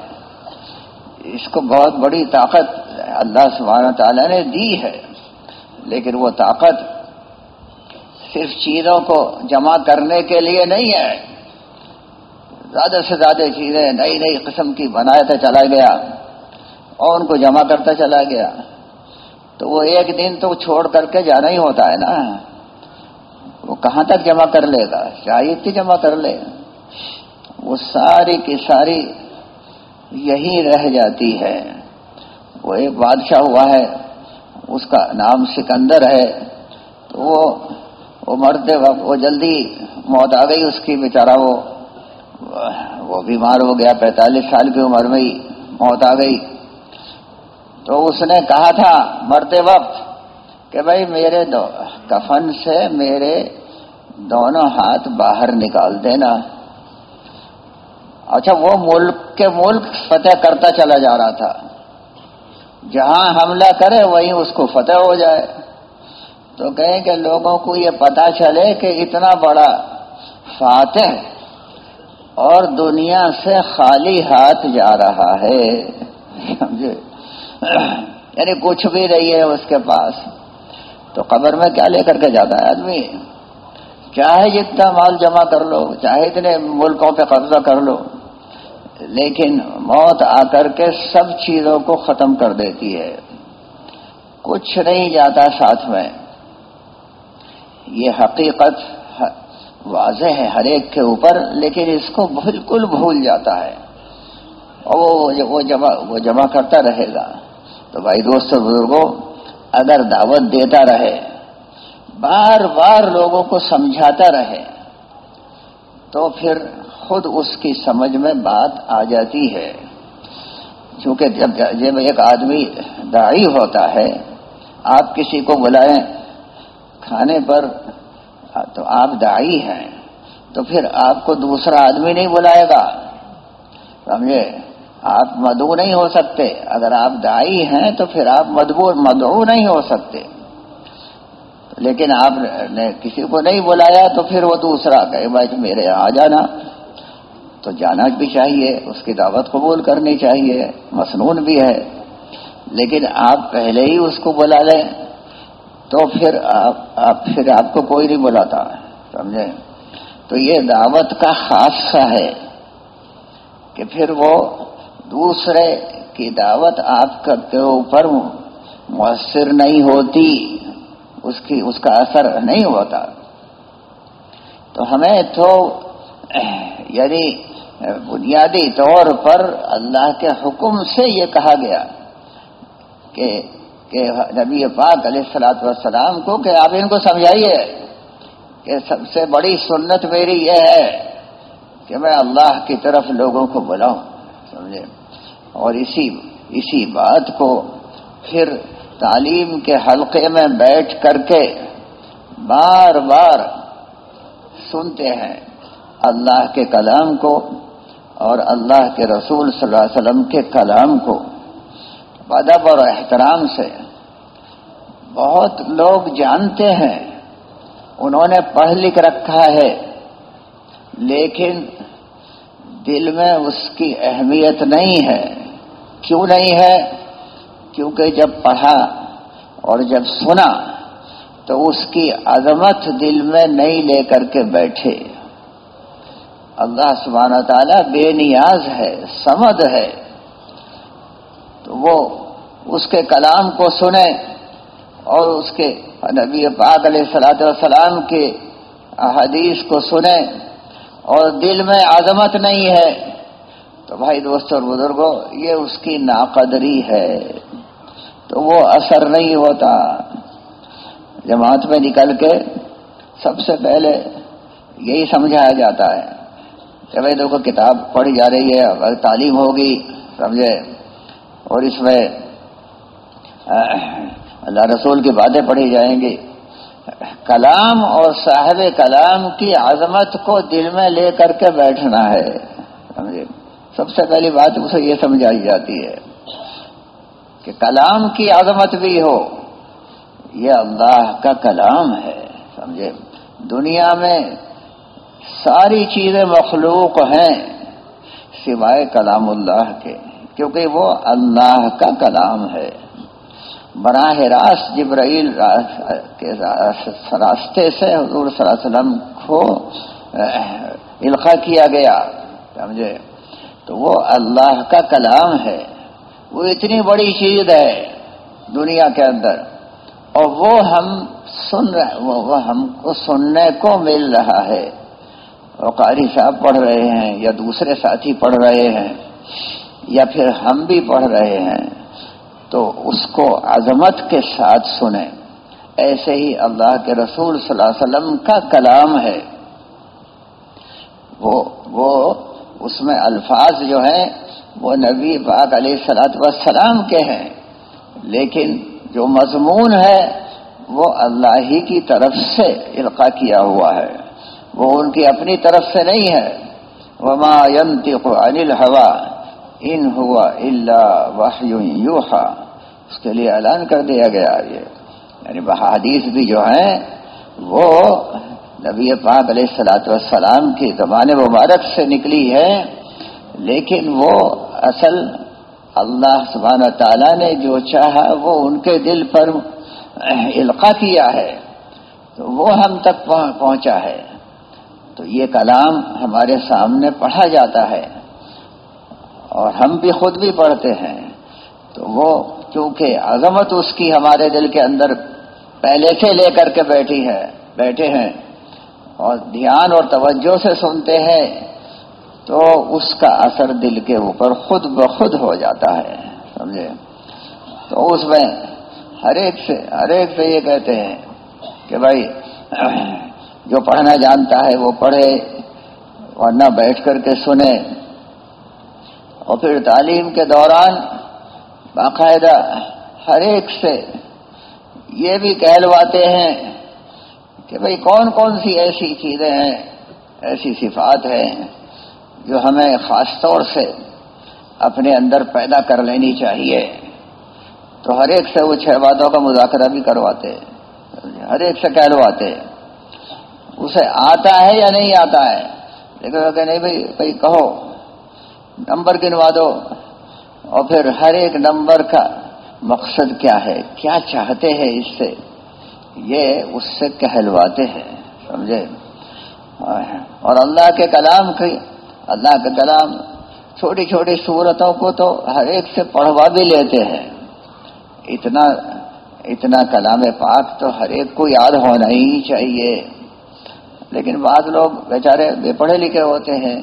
Speaker 1: اس کو بہت بڑی طاقت اللہ سبحانہ تعالیٰ نے دی ہے۔ لیکن وہ طاقت صرف چیزوں کو جمع کرنے کے لیے نہیں ہے۔ زیادہ سے زیادہ چیزیں نئی نئی قسم کی بناتا چلا گیا اور ان کو جمع کرتا چلا گیا۔ تو وہ ایک دن تو چھوڑ کر کے جانا ہی ہوتا ہے نا۔ وہ کہاں تک جمع کر لے گا؟ چاہیے تھی جمع کر لے۔ وہ ساری کی ساری یہی رہ جاتی ہے۔ وہ ایک بادشاہ ہوا ہے، اس کا نام سکندر ہے۔ تو وہ وہ مرتے وقت وہ جلدی موت آ گئی اس کی بیچارہ۔ وہ وہ بیمار ہو گیا، پینتالیس سال کی عمر میں ہی موت آ گئی۔ تو اس نے کہا تھا مرتے وقت کہ بھائی میرے دو، کفن سے میرے دونوں ہاتھ باہر نکال دینا۔ اچھا وہ ملک کے ملک فتح کرتا چلا جا رہا تھا۔ جہاں حملہ کرے وہیں اس کو فتح ہو جائے۔ تو کہیں کہ لوگوں کو یہ پتا چلے کہ اتنا بڑا فاتح اور دنیا سے خالی ہاتھ جا رہا ہے۔ سمجھے؟ یعنی کچھ بھی نہیں ہے اس کے پاس۔ تو قبر میں کیا لے کر کے جاتا ہے آدمی؟ چاہے جتنا مال جمع کر لو، چاہے اتنے ملکوں پہ قبضہ کر لو، لیکن موت آ کر کے سب چیزوں کو ختم کر دیتی ہے۔ کچھ نہیں جاتا ساتھ میں۔ یہ حقیقت واضح ہے ہر ایک کے اوپر، لیکن اس کو بالکل بھول جاتا ہے۔ اور وہ جمع وہ جمع کرتا رہے گا۔ تو بھائی دوست بزرگوں، اگر دعوت دیتا رہے، بار بار لوگوں کو سمجھاتا رہے، تو پھر خود اس کی سمجھ میں بات آ جاتی ہے۔ چونکہ جب جب ایک آدمی داڑھی ہوتا ہے، آپ کسی کو بلائیں کھانے پر، تو آپ دائی ہیں، تو پھر آپ کو دوسرا آدمی نہیں بلائے گا۔ سمجھے؟ آپ مدعو نہیں ہو سکتے۔ اگر آپ دائی ہیں تو پھر آپ مدبو مدعو نہیں ہو سکتے۔ لیکن آپ نے کسی کو نہیں بلایا تو پھر وہ دوسرا کہ بھائی میرے یہاں آ جانا۔ تو جانا بھی چاہیے، اس کی دعوت قبول کرنی چاہیے۔ مصنون بھی ہے۔ لیکن آپ پہلے ہی اس کو بلا لیں۔ تو پھر آپ پھر آپ کو کوئی نہیں بلاتا، سمجھے؟ تو یہ دعوت کا خاصہ ہے کہ پھر وہ دوسرے کی دعوت آپ کے اوپر مؤثر نہیں ہوتی، اس کی، اس کا اثر نہیں ہوتا۔ تو ہمیں تو یعنی بنیادی طور پر اللہ کے حکم سے یہ کہا گیا کہ کہ نبی پاک علیہ السلاط والسلام کو کہ آپ ان کو سمجھائیے کہ سب سے بڑی سنت میری یہ ہے کہ میں اللہ کی طرف لوگوں کو بلاؤں، سمجھے؟ اور اسی اسی بات کو پھر تعلیم کے حلقے میں بیٹھ کر کے بار بار سنتے ہیں اللہ کے کلام کو اور اللہ کے رسول صلی اللہ علیہ وسلم کے کلام کو۔ ادب اور احترام سے بہت لوگ جانتے ہیں، انہوں نے پڑھ لکھ رکھا ہے، لیکن دل میں اس کی اہمیت نہیں ہے۔ کیوں نہیں ہے؟ کیونکہ جب پڑھا اور جب سنا تو اس کی عظمت دل میں نہیں لے کر کے بیٹھے۔ اللہ سبحانہ تعالیٰ بے نیاز ہے، سمد ہے۔ تو وہ اس کے کلام کو سنیں اور اس کے نبی پاک علیہ صلاح والسلام کے احادیث کو سنیں اور دل میں عظمت نہیں ہے۔ تو بھائی دوست اور بزرگوں یہ اس کی ناقدری ہے۔ تو وہ اثر نہیں ہوتا۔ جماعت میں نکل کے سب سے پہلے یہی سمجھایا جاتا ہے کہ بھائی دیکھو، کتاب پڑھی جا رہی ہے، اگر تعلیم ہوگی، سمجھے۔ اور اس میں اللہ رسول کی باتیں پڑھی جائیں گی۔ کلام اور صاحب کلام کی عظمت کو دل میں لے کر کے بیٹھنا ہے، سمجھے؟ سب سے پہلی بات اسے یہ سمجھائی جاتی ہے کہ کلام کی عظمت بھی ہو، یہ اللہ کا کلام ہے، سمجھے؟ دنیا میں ساری چیزیں مخلوق ہیں سوائے کلام اللہ کے، کیونکہ وہ اللہ کا کلام ہے۔ براہ راست جبرائیل کے راستے سے حضور صلی اللہ علیہ وسلم کو القا کیا گیا، سمجھے؟ تو وہ اللہ کا کلام ہے۔ وہ اتنی بڑی چیز ہے دنیا کے اندر۔ اور وہ ہم سن رہے وہ ہم کو سننے کو مل رہا ہے۔ وہ قاری صاحب پڑھ رہے ہیں یا دوسرے ساتھی پڑھ رہے ہیں، یا پھر ہم بھی پڑھ رہے ہیں۔ تو اس کو عظمت کے ساتھ سنیں۔ ایسے ہی اللہ کے رسول صلی اللہ علیہ وسلم کا کلام ہے۔ وہ وہ اس میں الفاظ جو ہیں، وہ نبی پاک علیہ سلاط وسلام کے ہیں۔ لیکن جو مضمون ہے، وہ اللہ ہی کی طرف سے القا کیا ہوا ہے۔ وہ ان کی اپنی طرف سے نہیں ہے۔ وما ينطق عن الهوى۔ ان ہوا اللہ یوحا، اس کے لیے اعلان کر دیا گیا یہ۔ یعنی بحادیث بھی جو ہیں، وہ نبی پاک علیہ السلاۃ والسلام کی زبان مبارک سے نکلی ہے، لیکن وہ اصل اللہ سبحانہ تعالیٰ نے جو چاہا، وہ ان کے دل پر القا کیا ہے۔ تو وہ ہم تک پہنچا ہے۔ تو یہ کلام ہمارے سامنے پڑھا جاتا ہے۔ اور ہم بھی خود بھی پڑھتے ہیں۔ تو وہ چونکہ عظمت اس کی ہمارے دل کے اندر پہلے سے لے کر کے بیٹھی ہے، بیٹھے ہیں اور دھیان اور توجہ سے سنتے ہیں، تو اس کا اثر دل کے اوپر خود بخود ہو جاتا ہے، سمجھے؟ تو اس میں ہر ایک سے، ہر ایک سے یہ کہتے ہیں کہ بھائی، جو پڑھنا جانتا ہے وہ پڑھے ورنہ بیٹھ کر کے سنے۔ اور پھر تعلیم کے دوران باقاعدہ ہر ایک سے یہ بھی کہلواتے ہیں کہ بھئی کون کون سی ایسی چیزیں ہیں، ایسی صفات ہیں جو ہمیں خاص طور سے اپنے اندر پیدا کر لینی چاہیے۔ تو ہر ایک سے وہ چھ باتوں کا مذاکرہ بھی کرواتے، ہر ایک سے کہلواتے۔ اسے آتا ہے یا نہیں آتا ہے؟ لیکن کہ نہیں بھائی بھائی کہو۔ نمبر گنوا دو۔ اور پھر ہر ایک نمبر کا مقصد کیا ہے؟ کیا چاہتے ہیں اس سے؟ یہ اس سے کہلواتے ہیں، سمجھے؟ اور اللہ کے کلام کی، اللہ کا کلام چھوٹی چھوٹی صورتوں کو تو ہر ایک سے پڑھوا بھی لیتے ہیں۔ اتنا اتنا کلام پاک تو ہر ایک کو یاد ہونا ہی چاہیے۔ لیکن بعض لوگ بیچارے بے پڑھے لکھے ہوتے ہیں۔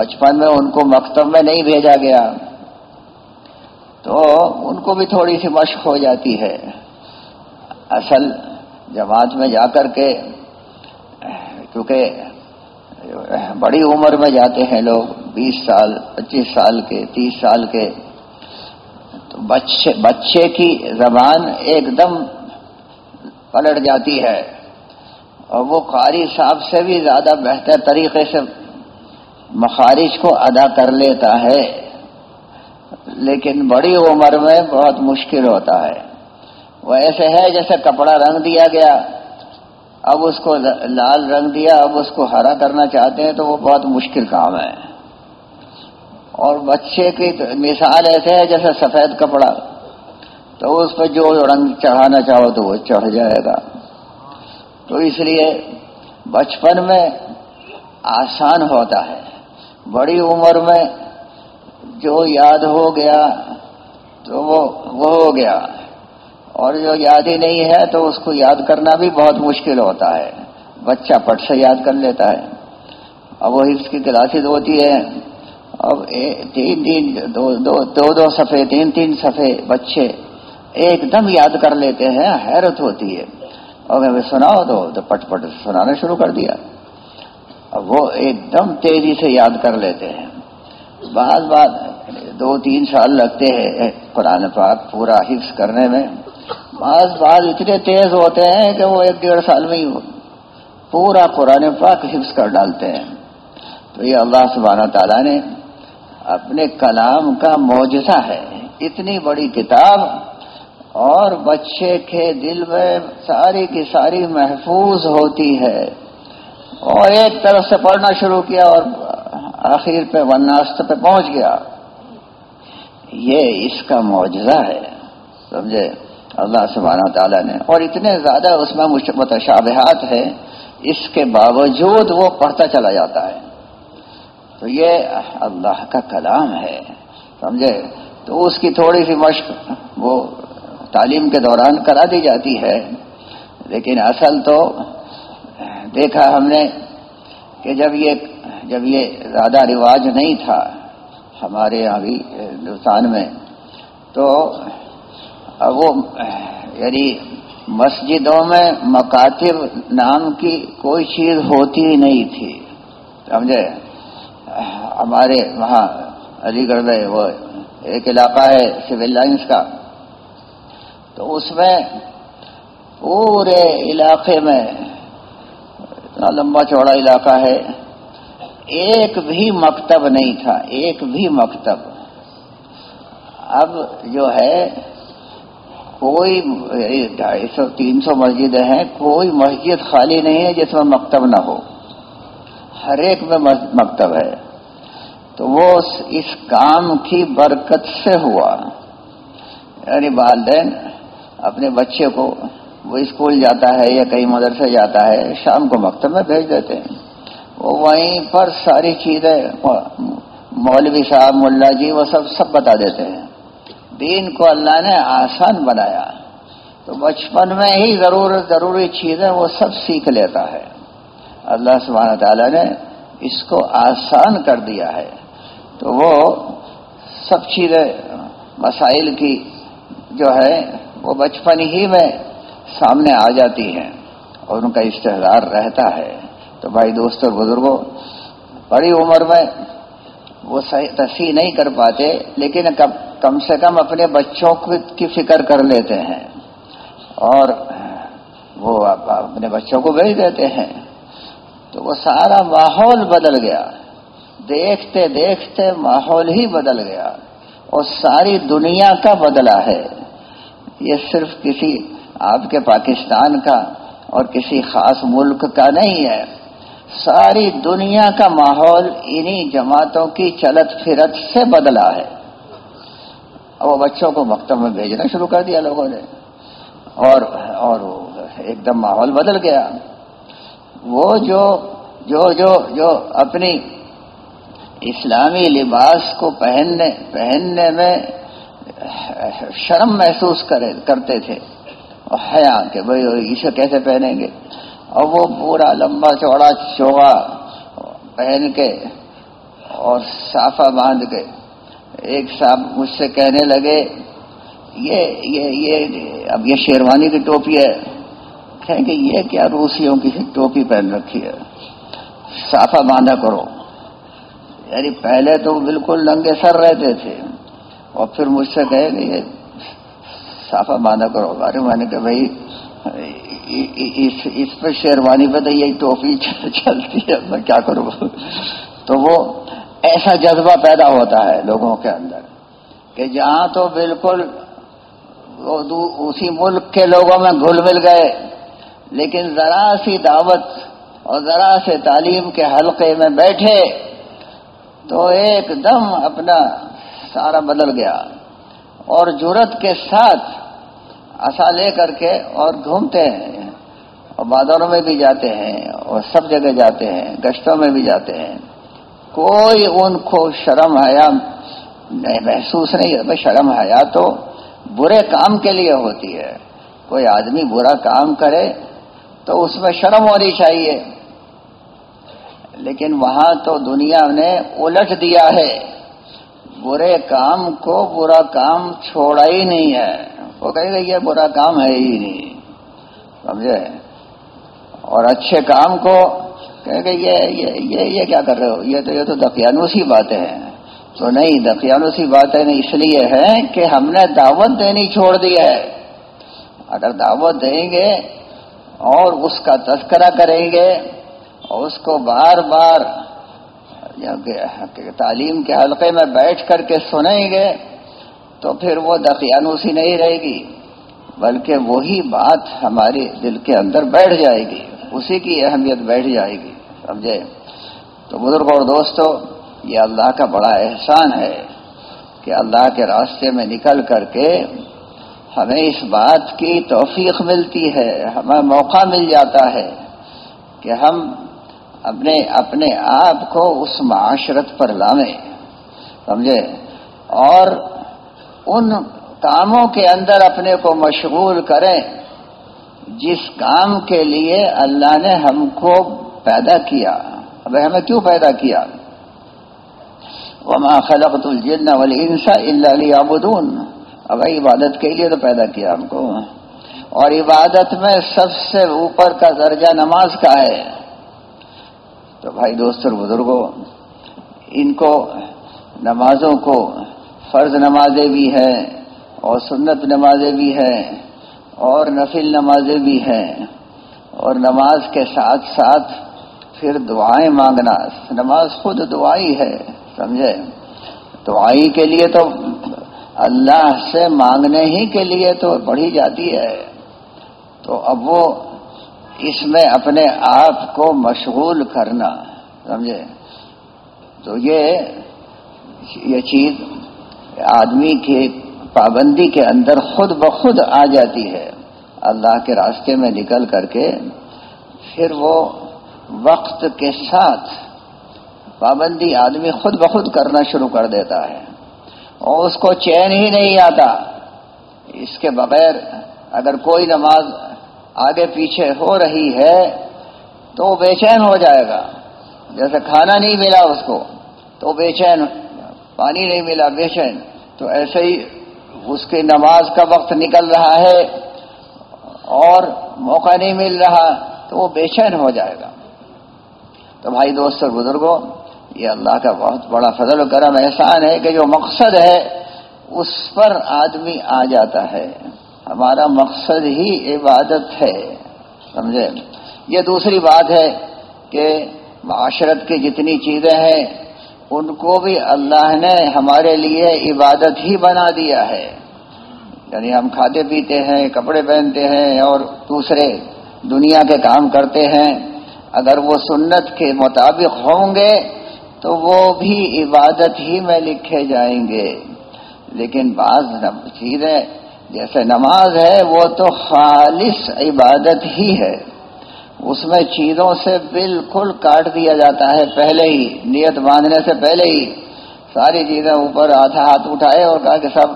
Speaker 1: بچپن میں ان کو مکتب میں نہیں بھیجا گیا تو ان کو بھی تھوڑی سی مشق ہو جاتی ہے۔ اصل جماعت میں جا کر کے، کیونکہ بڑی عمر میں جاتے ہیں لوگ، بیس سال، پچیس سال کے، تیس سال کے۔ تو بچے بچے کی زبان ایک دم پلٹ جاتی ہے اور وہ قاری صاحب سے بھی زیادہ بہتر طریقے سے مخارج کو ادا کر لیتا ہے، لیکن بڑی عمر میں بہت مشکل ہوتا ہے۔ وہ ایسے ہے جیسے کپڑا رنگ دیا گیا، اب اس کو لال رنگ دیا، اب اس کو ہرا کرنا چاہتے ہیں تو وہ بہت مشکل کام ہے۔ اور بچے کی مثال ایسے ہے جیسے سفید کپڑا، تو اس پہ جو رنگ چڑھانا چاہو تو وہ چڑھ جائے گا۔ تو اس لیے بچپن میں آسان ہوتا ہے۔ بڑی عمر میں جو یاد ہو گیا تو وہ ہو گیا اور جو یاد ہی نہیں ہے تو اس کو یاد کرنا بھی بہت مشکل ہوتا ہے بچہ پٹ سے یاد کر لیتا ہے اب وہ حفظ کی کلاسز ہوتی ہے اب تین تین دو دو دو دو صفحے تین تین صفحے بچے ایک دم یاد کر لیتے ہیں حیرت ہوتی ہے اور میں سناؤ تو پٹ پٹ سنانا شروع کر دیا اب وہ ایک دم تیزی سے یاد کر لیتے ہیں۔ بعض بات دو تین سال لگتے ہیں قرآن پاک پورا حفظ کرنے میں۔ بعض بعض اتنے تیز ہوتے ہیں کہ وہ ایک ڈیڑھ سال میں ہی پورا قرآن پاک حفظ کر ڈالتے ہیں۔ تو یہ اللہ سبحانہ تعالیٰ نے اپنے کلام کا معجزہ ہے۔ اتنی بڑی کتاب اور بچے کے دل میں ساری کی ساری محفوظ ہوتی ہے۔ اور ایک طرف سے پڑھنا شروع کیا اور آخر پہ وناست پہ پہنچ گیا۔ یہ اس کا معجزہ ہے، سمجھے؟ اللہ سبحانہ تعالیٰ نے۔ اور اتنے زیادہ اس میں متشابہات ہے اس کے باوجود وہ پڑھتا چلا جاتا ہے۔ تو یہ اللہ کا کلام ہے، سمجھے؟ تو اس کی تھوڑی سی مشق وہ تعلیم کے دوران کرا دی جاتی ہے، لیکن اصل تو دیکھا ہم نے کہ جب یہ جب یہ زیادہ رواج نہیں تھا ہمارے یہاں بھی ہندوستان میں، تو وہ یعنی مسجدوں میں مکاتب نام کی کوئی چیز ہوتی ہی نہیں تھی۔ سمجھے؟ ہمارے وہاں علی گڑھ میں وہ ایک علاقہ ہے سول لائنس کا۔ تو اس میں پورے علاقے میں اتنا لمبا چوڑا علاقہ ہے، ایک بھی مکتب نہیں تھا، ایک بھی مکتب۔ اب جو ہے، کوئی، ڈھائی سو، تین سو مسجدیں ہیں، کوئی مسجد خالی نہیں ہے جس میں مکتب نہ ہو۔ ہر ایک میں مکتب ہے۔ تو وہ اس کام کی برکت سے ہوا۔ یعنی والدین اپنے بچے کو وہ اسکول جاتا ہے یا کہیں مدرسے جاتا ہے، شام کو مکتب میں بھیج دیتے ہیں۔ وہ وہیں پر ساری چیزیں، مولوی صاحب، ملا جی وہ سب سب بتا دیتے ہیں۔ دین کو اللہ نے آسان بنایا۔ تو بچپن میں ہی ضرور، ضروری چیزیں وہ سب سیکھ لیتا ہے۔ اللہ سبحانہ تعالیٰ نے اس کو آسان کر دیا ہے۔ تو وہ سب چیزیں، مسائل کی جو ہے، وہ بچپن ہی میں سامنے آ جاتی ہیں اور ان کا اشتہار رہتا ہے۔ تو بھائی دوست اور بزرگوں بڑی عمر میں وہ تصحیح نہیں کر پاتے، لیکن کم سے کم اپنے بچوں کی فکر کر لیتے ہیں۔ اور وہ اپنے بچوں کو بھیج دیتے ہیں۔ تو وہ سارا ماحول بدل گیا۔ دیکھتے دیکھتے ماحول ہی بدل گیا۔ اور ساری دنیا کا بدلا ہے۔ یہ صرف کسی آپ کے پاکستان کا اور کسی خاص ملک کا نہیں ہے۔ ساری دنیا کا ماحول انہی جماعتوں کی چلت پھرت سے بدلا ہے۔ وہ بچوں کو مکتب میں بھیجنا شروع کر دیا لوگوں نے۔ اور اور ایک دم ماحول بدل گیا۔ وہ جو جو جو جو اپنی اسلامی لباس کو پہننے پہننے میں شرم محسوس کرے، کرتے تھے۔ اور حیا کہ بھائی اسے کیسے پہنیں گے؟ اور وہ پورا لمبا چوڑا چوغا پہن کے اور صافہ باندھ کے ایک صاحب مجھ سے کہنے لگے، یہ یہ یہ اب یہ شیروانی کی ٹوپی ہے۔ کہیں کہ یہ کیا روسیوں کی ٹوپی پہن رکھی ہے؟ صافہ باندھا کرو۔ یعنی پہلے تو بالکل ننگے سر رہتے تھے۔ اور پھر مجھ سے کہے کہ یہ صافہ باندھا کرو ارے میں نے کہ بھائی، اس پہ شیروانی پہ تو یہی ٹوپی چلتی ہے، میں کیا کروں؟ تو وہ ایسا جذبہ پیدا ہوتا ہے لوگوں کے اندر کہ جہاں تو بالکل اسی ملک کے لوگوں میں گھل مل گئے، لیکن ذرا سی دعوت اور ذرا سے تعلیم کے حلقے میں بیٹھے تو ایک دم اپنا سارا بدل گیا۔ اور جرت کے ساتھ آسا لے کر کے اور گھومتے ہیں اور بادلوں میں بھی جاتے ہیں اور سب جگہ جاتے ہیں، گشتوں میں بھی جاتے ہیں۔ کوئی ان کو شرم حیا محسوس نہیں ہوتا شرم حیا تو برے کام کے لیے ہوتی ہے۔ کوئی آدمی برا کام کرے تو اس میں شرم ہونی چاہیے۔ لیکن وہاں تو دنیا نے الٹ دیا ہے۔ برے کام کو برا کام چھوڑا ہی نہیں ہے۔ وہ کہے گا یہ برا کام ہے ہی نہیں۔ سمجھے؟ اور اچھے کام کو کہ یہ یہ یہ کیا کر رہے ہو؟ یہ تو یہ تو دقیانوسی باتیں ہیں۔ تو نہیں دقیانوسی باتیں نہیں، اس لیے ہے کہ ہم نے دعوت دینی چھوڑ دی ہے۔ اگر دعوت دیں گے اور اس کا تذکرہ کریں گے اور اس کو بار بار تعلیم کے حلقے میں بیٹھ کر کے سنیں گے تو پھر وہ دقیانوسی نہیں رہے گی، بلکہ وہی بات ہمارے دل کے اندر بیٹھ جائے گی، اسی کی اہمیت بیٹھ جائے گی، سمجھے؟ تو بزرگ اور دوستو، یہ اللہ کا بڑا احسان ہے کہ اللہ کے راستے میں نکل کر کے ہمیں اس بات کی توفیق ملتی ہے، ہمیں موقع مل جاتا ہے کہ ہم اپنے اپنے آپ کو اس معاشرت پر لامیں سمجھے؟ اور ان کاموں کے اندر اپنے کو مشغول کریں، جس کام کے لیے اللہ نے ہم کو پیدا کیا۔ اب ہمیں کیوں پیدا کیا؟ وما خلقت الجن والانس الا ليعبدون۔ اب عبادت کے لیے تو پیدا کیا ہم کو۔ اور عبادت میں سب سے اوپر کا درجہ نماز کا ہے۔ تو بھائی دوست اور بزرگوں، ان کو نمازوں کو فرض نمازیں بھی ہیں اور سنت نمازیں بھی ہیں اور نفل نمازیں بھی ہیں اور نماز کے ساتھ ساتھ پھر دعائیں مانگنا، نماز خود دعائی ہے، سمجھے؟ دعائی کے لیے تو اللہ سے مانگنے ہی کے لیے تو بڑھی جاتی ہے۔ تو اب وہ اس میں اپنے آپ کو مشغول کرنا، سمجھے؟ تو یہ یہ چیز آدمی کی پابندی کے اندر خود بخود آ جاتی ہے۔ اللہ کے راستے میں نکل کر کے پھر وہ وقت کے ساتھ پابندی آدمی خود بخود کرنا شروع کر دیتا ہے۔ اور اس کو چین ہی نہیں آتا۔ اس کے بغیر اگر کوئی نماز آگے پیچھے ہو رہی ہے تو وہ بے چین ہو جائے گا۔ جیسے کھانا نہیں ملا اس کو، تو بے چین، پانی نہیں ملا، بے چین۔ تو ایسے ہی اس کی نماز کا وقت نکل رہا ہے اور موقع نہیں مل رہا تو وہ بے چین ہو جائے گا۔ تو بھائی دوست اور بزرگوں، یہ اللہ کا بہت بڑا فضل و کرم، احسان ہے کہ جو مقصد ہے، اس پر آدمی آ جاتا ہے۔ ہمارا مقصد ہی عبادت ہے، سمجھے؟ یہ دوسری بات ہے کہ معاشرت کی جتنی چیزیں ہیں، ان کو بھی اللہ نے ہمارے لیے عبادت ہی بنا دیا ہے۔ یعنی ہم کھاتے پیتے ہیں، کپڑے پہنتے ہیں اور دوسرے دنیا کے کام کرتے ہیں۔ اگر وہ سنت کے مطابق ہوں گے تو وہ بھی عبادت ہی میں لکھے جائیں گے۔ لیکن بعض چیزیں جیسے نماز ہے وہ تو خالص عبادت ہی ہے۔ اس میں چیزوں سے بالکل کاٹ دیا جاتا ہے پہلے ہی، نیت باندھنے سے پہلے ہی۔ ساری چیزیں اوپر آدھا ہاتھ اٹھائے اور کہا کہ سب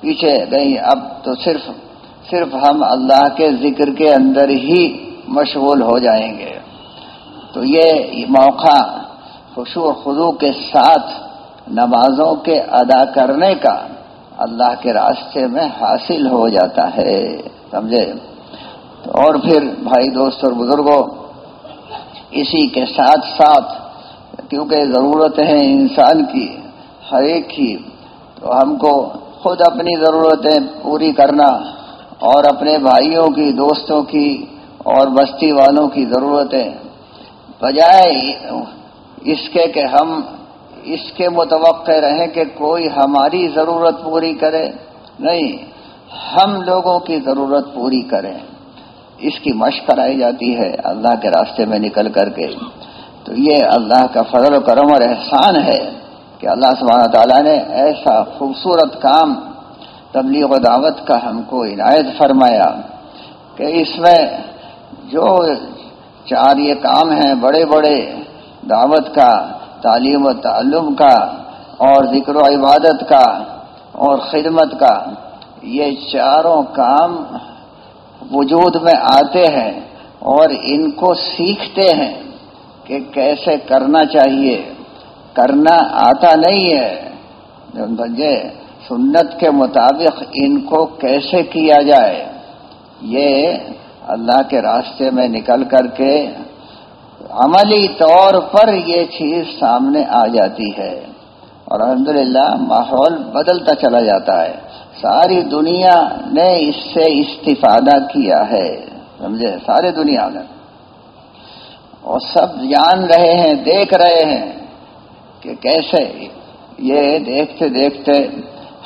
Speaker 1: پیچھے گئی اب تو صرف صرف ہم اللہ کے ذکر کے اندر ہی مشغول ہو جائیں گے۔ تو یہ موقع خوشو خضو کے ساتھ نمازوں کے ادا کرنے کا اللہ کے راستے میں حاصل ہو جاتا ہے، سمجھے؟ اور پھر بھائی دوست اور بزرگوں اسی کے ساتھ ساتھ کیونکہ ضرورت ہے انسان کی، ہر ایک کی، تو ہم کو خود اپنی ضرورتیں پوری کرنا اور اپنے بھائیوں کی، دوستوں کی اور بستی والوں کی ضرورتیں۔ بجائے اس کے کہ ہم اس کے متوقع رہیں کہ کوئی ہماری ضرورت پوری کرے۔ نہیں، ہم لوگوں کی ضرورت پوری کریں اس کی مشق کرائی جاتی ہے، اللہ کے راستے میں نکل کر کے۔ تو یہ اللہ کا فضل و کرم اور احسان ہے کہ اللہ سبحانہ تعالیٰ نے ایسا خوبصورت کام، تبلیغ و دعوت کا ہم کو عنایت فرمایا کہ اس میں جو چار یہ کام ہیں، بڑے بڑے دعوت کا تعلیم و تعلم کا اور ذکر و عبادت کا اور خدمت کا یہ چاروں کام وجود میں آتے ہیں اور ان کو سیکھتے ہیں کہ کیسے کرنا چاہیے۔ کرنا آتا نہیں ہے۔ سنت کے مطابق ان کو کیسے کیا جائے۔ یہ اللہ کے راستے میں نکل کر کے عملی طور پر یہ چیز سامنے آ جاتی ہے۔ اور الحمدللہ ماحول بدلتا چلا جاتا ہے۔ ساری دنیا نے اس سے استفادہ کیا ہے۔ سمجھے؟ ساری دنیا نے۔ اور سب جان رہے ہیں، دیکھ رہے ہیں کہ کیسے یہ دیکھتے دیکھتے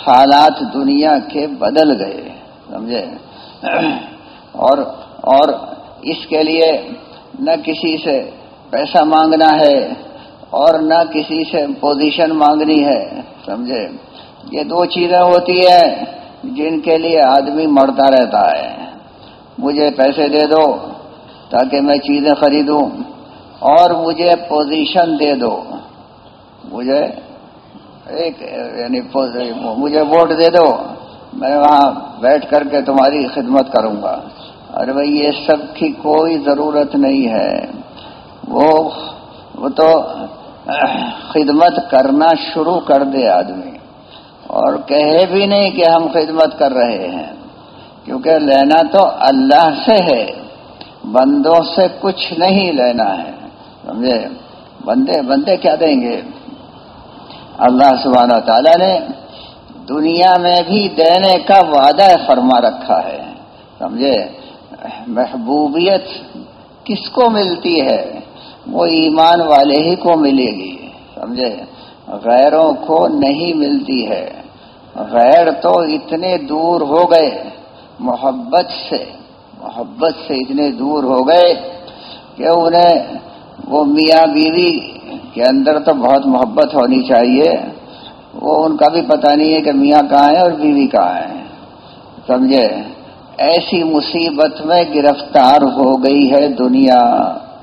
Speaker 1: حالات دنیا کے بدل گئے۔ سمجھے؟ اور اور اس کے لیے نہ کسی سے پیسہ مانگنا ہے اور نہ کسی سے پوزیشن مانگنی ہے، سمجھے؟ یہ دو چیزیں ہوتی ہیں جن کے لیے آدمی مرتا رہتا ہے۔ مجھے پیسے دے دو تاکہ میں چیزیں خریدوں اور مجھے پوزیشن دے دو۔ مجھے ایک یعنی مجھے ووٹ دے دو، میں وہاں بیٹھ کر کے تمہاری خدمت کروں گا۔ اور بھائی، یہ سب کی کوئی ضرورت نہیں ہے۔ وہ وہ تو خدمت کرنا شروع کر دے آدمی۔ اور کہے بھی نہیں کہ ہم خدمت کر رہے ہیں، کیونکہ لینا تو اللہ سے ہے، بندوں سے کچھ نہیں لینا ہے۔ سمجھے؟ بندے بندے کیا دیں گے؟ اللہ سبحانہ تعالیٰ نے دنیا میں بھی دینے کا وعدہ فرما رکھا ہے۔ سمجھے؟ محبوبیت کس کو ملتی ہے؟ وہ ایمان والے ہی کو ملے گی، سمجھے؟ غیروں کو نہیں ملتی ہے۔ غیر تو اتنے دور ہو گئے، محبت سے محبت سے اتنے دور ہو گئے کہ انہیں وہ میاں بیوی کے اندر تو بہت محبت ہونی چاہیے۔ وہ ان کا بھی پتہ نہیں ہے کہ میاں کہاں ہے اور بیوی کہاں ہے سمجھے؟ ایسی مصیبت میں گرفتار ہو گئی ہے دنیا۔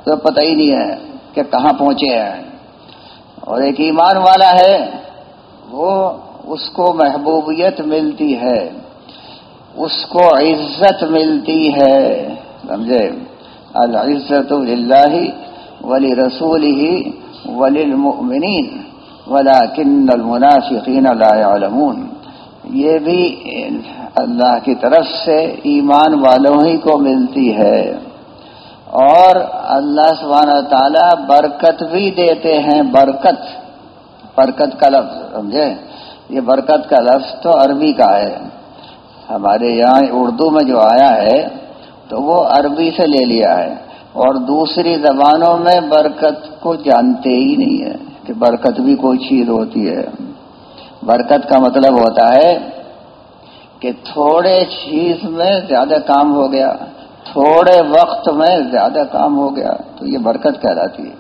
Speaker 1: تو پتہ ہی نہیں ہے کہ کہاں پہنچے ہیں۔ اور ایک ایمان والا ہے، وہ اس کو محبوبیت ملتی ہے، اس کو عزت ملتی ہے، سمجھے؟ العزت اللہ ولی رسول ہی ولی المؤمنین ولا کن المنافقین لا يعلمون یہ بھی اللہ کی طرف سے ایمان والوں ہی کو ملتی ہے۔ اور اللہ سبحانہ تعالی برکت بھی دیتے ہیں، برکت۔ برکت کا لفظ، سمجھے؟ یہ برکت کا لفظ تو عربی کا ہے۔ ہمارے یہاں اردو میں جو آیا ہے، تو وہ عربی سے لے لیا ہے۔ اور دوسری زبانوں میں برکت کو جانتے ہی نہیں ہے کہ برکت بھی کوئی چیز ہوتی ہے۔ برکت کا مطلب ہوتا ہے کہ تھوڑے چیز میں زیادہ کام ہو گیا۔ تھوڑے وقت میں زیادہ کام ہو گیا تو یہ برکت کہلاتی ہے۔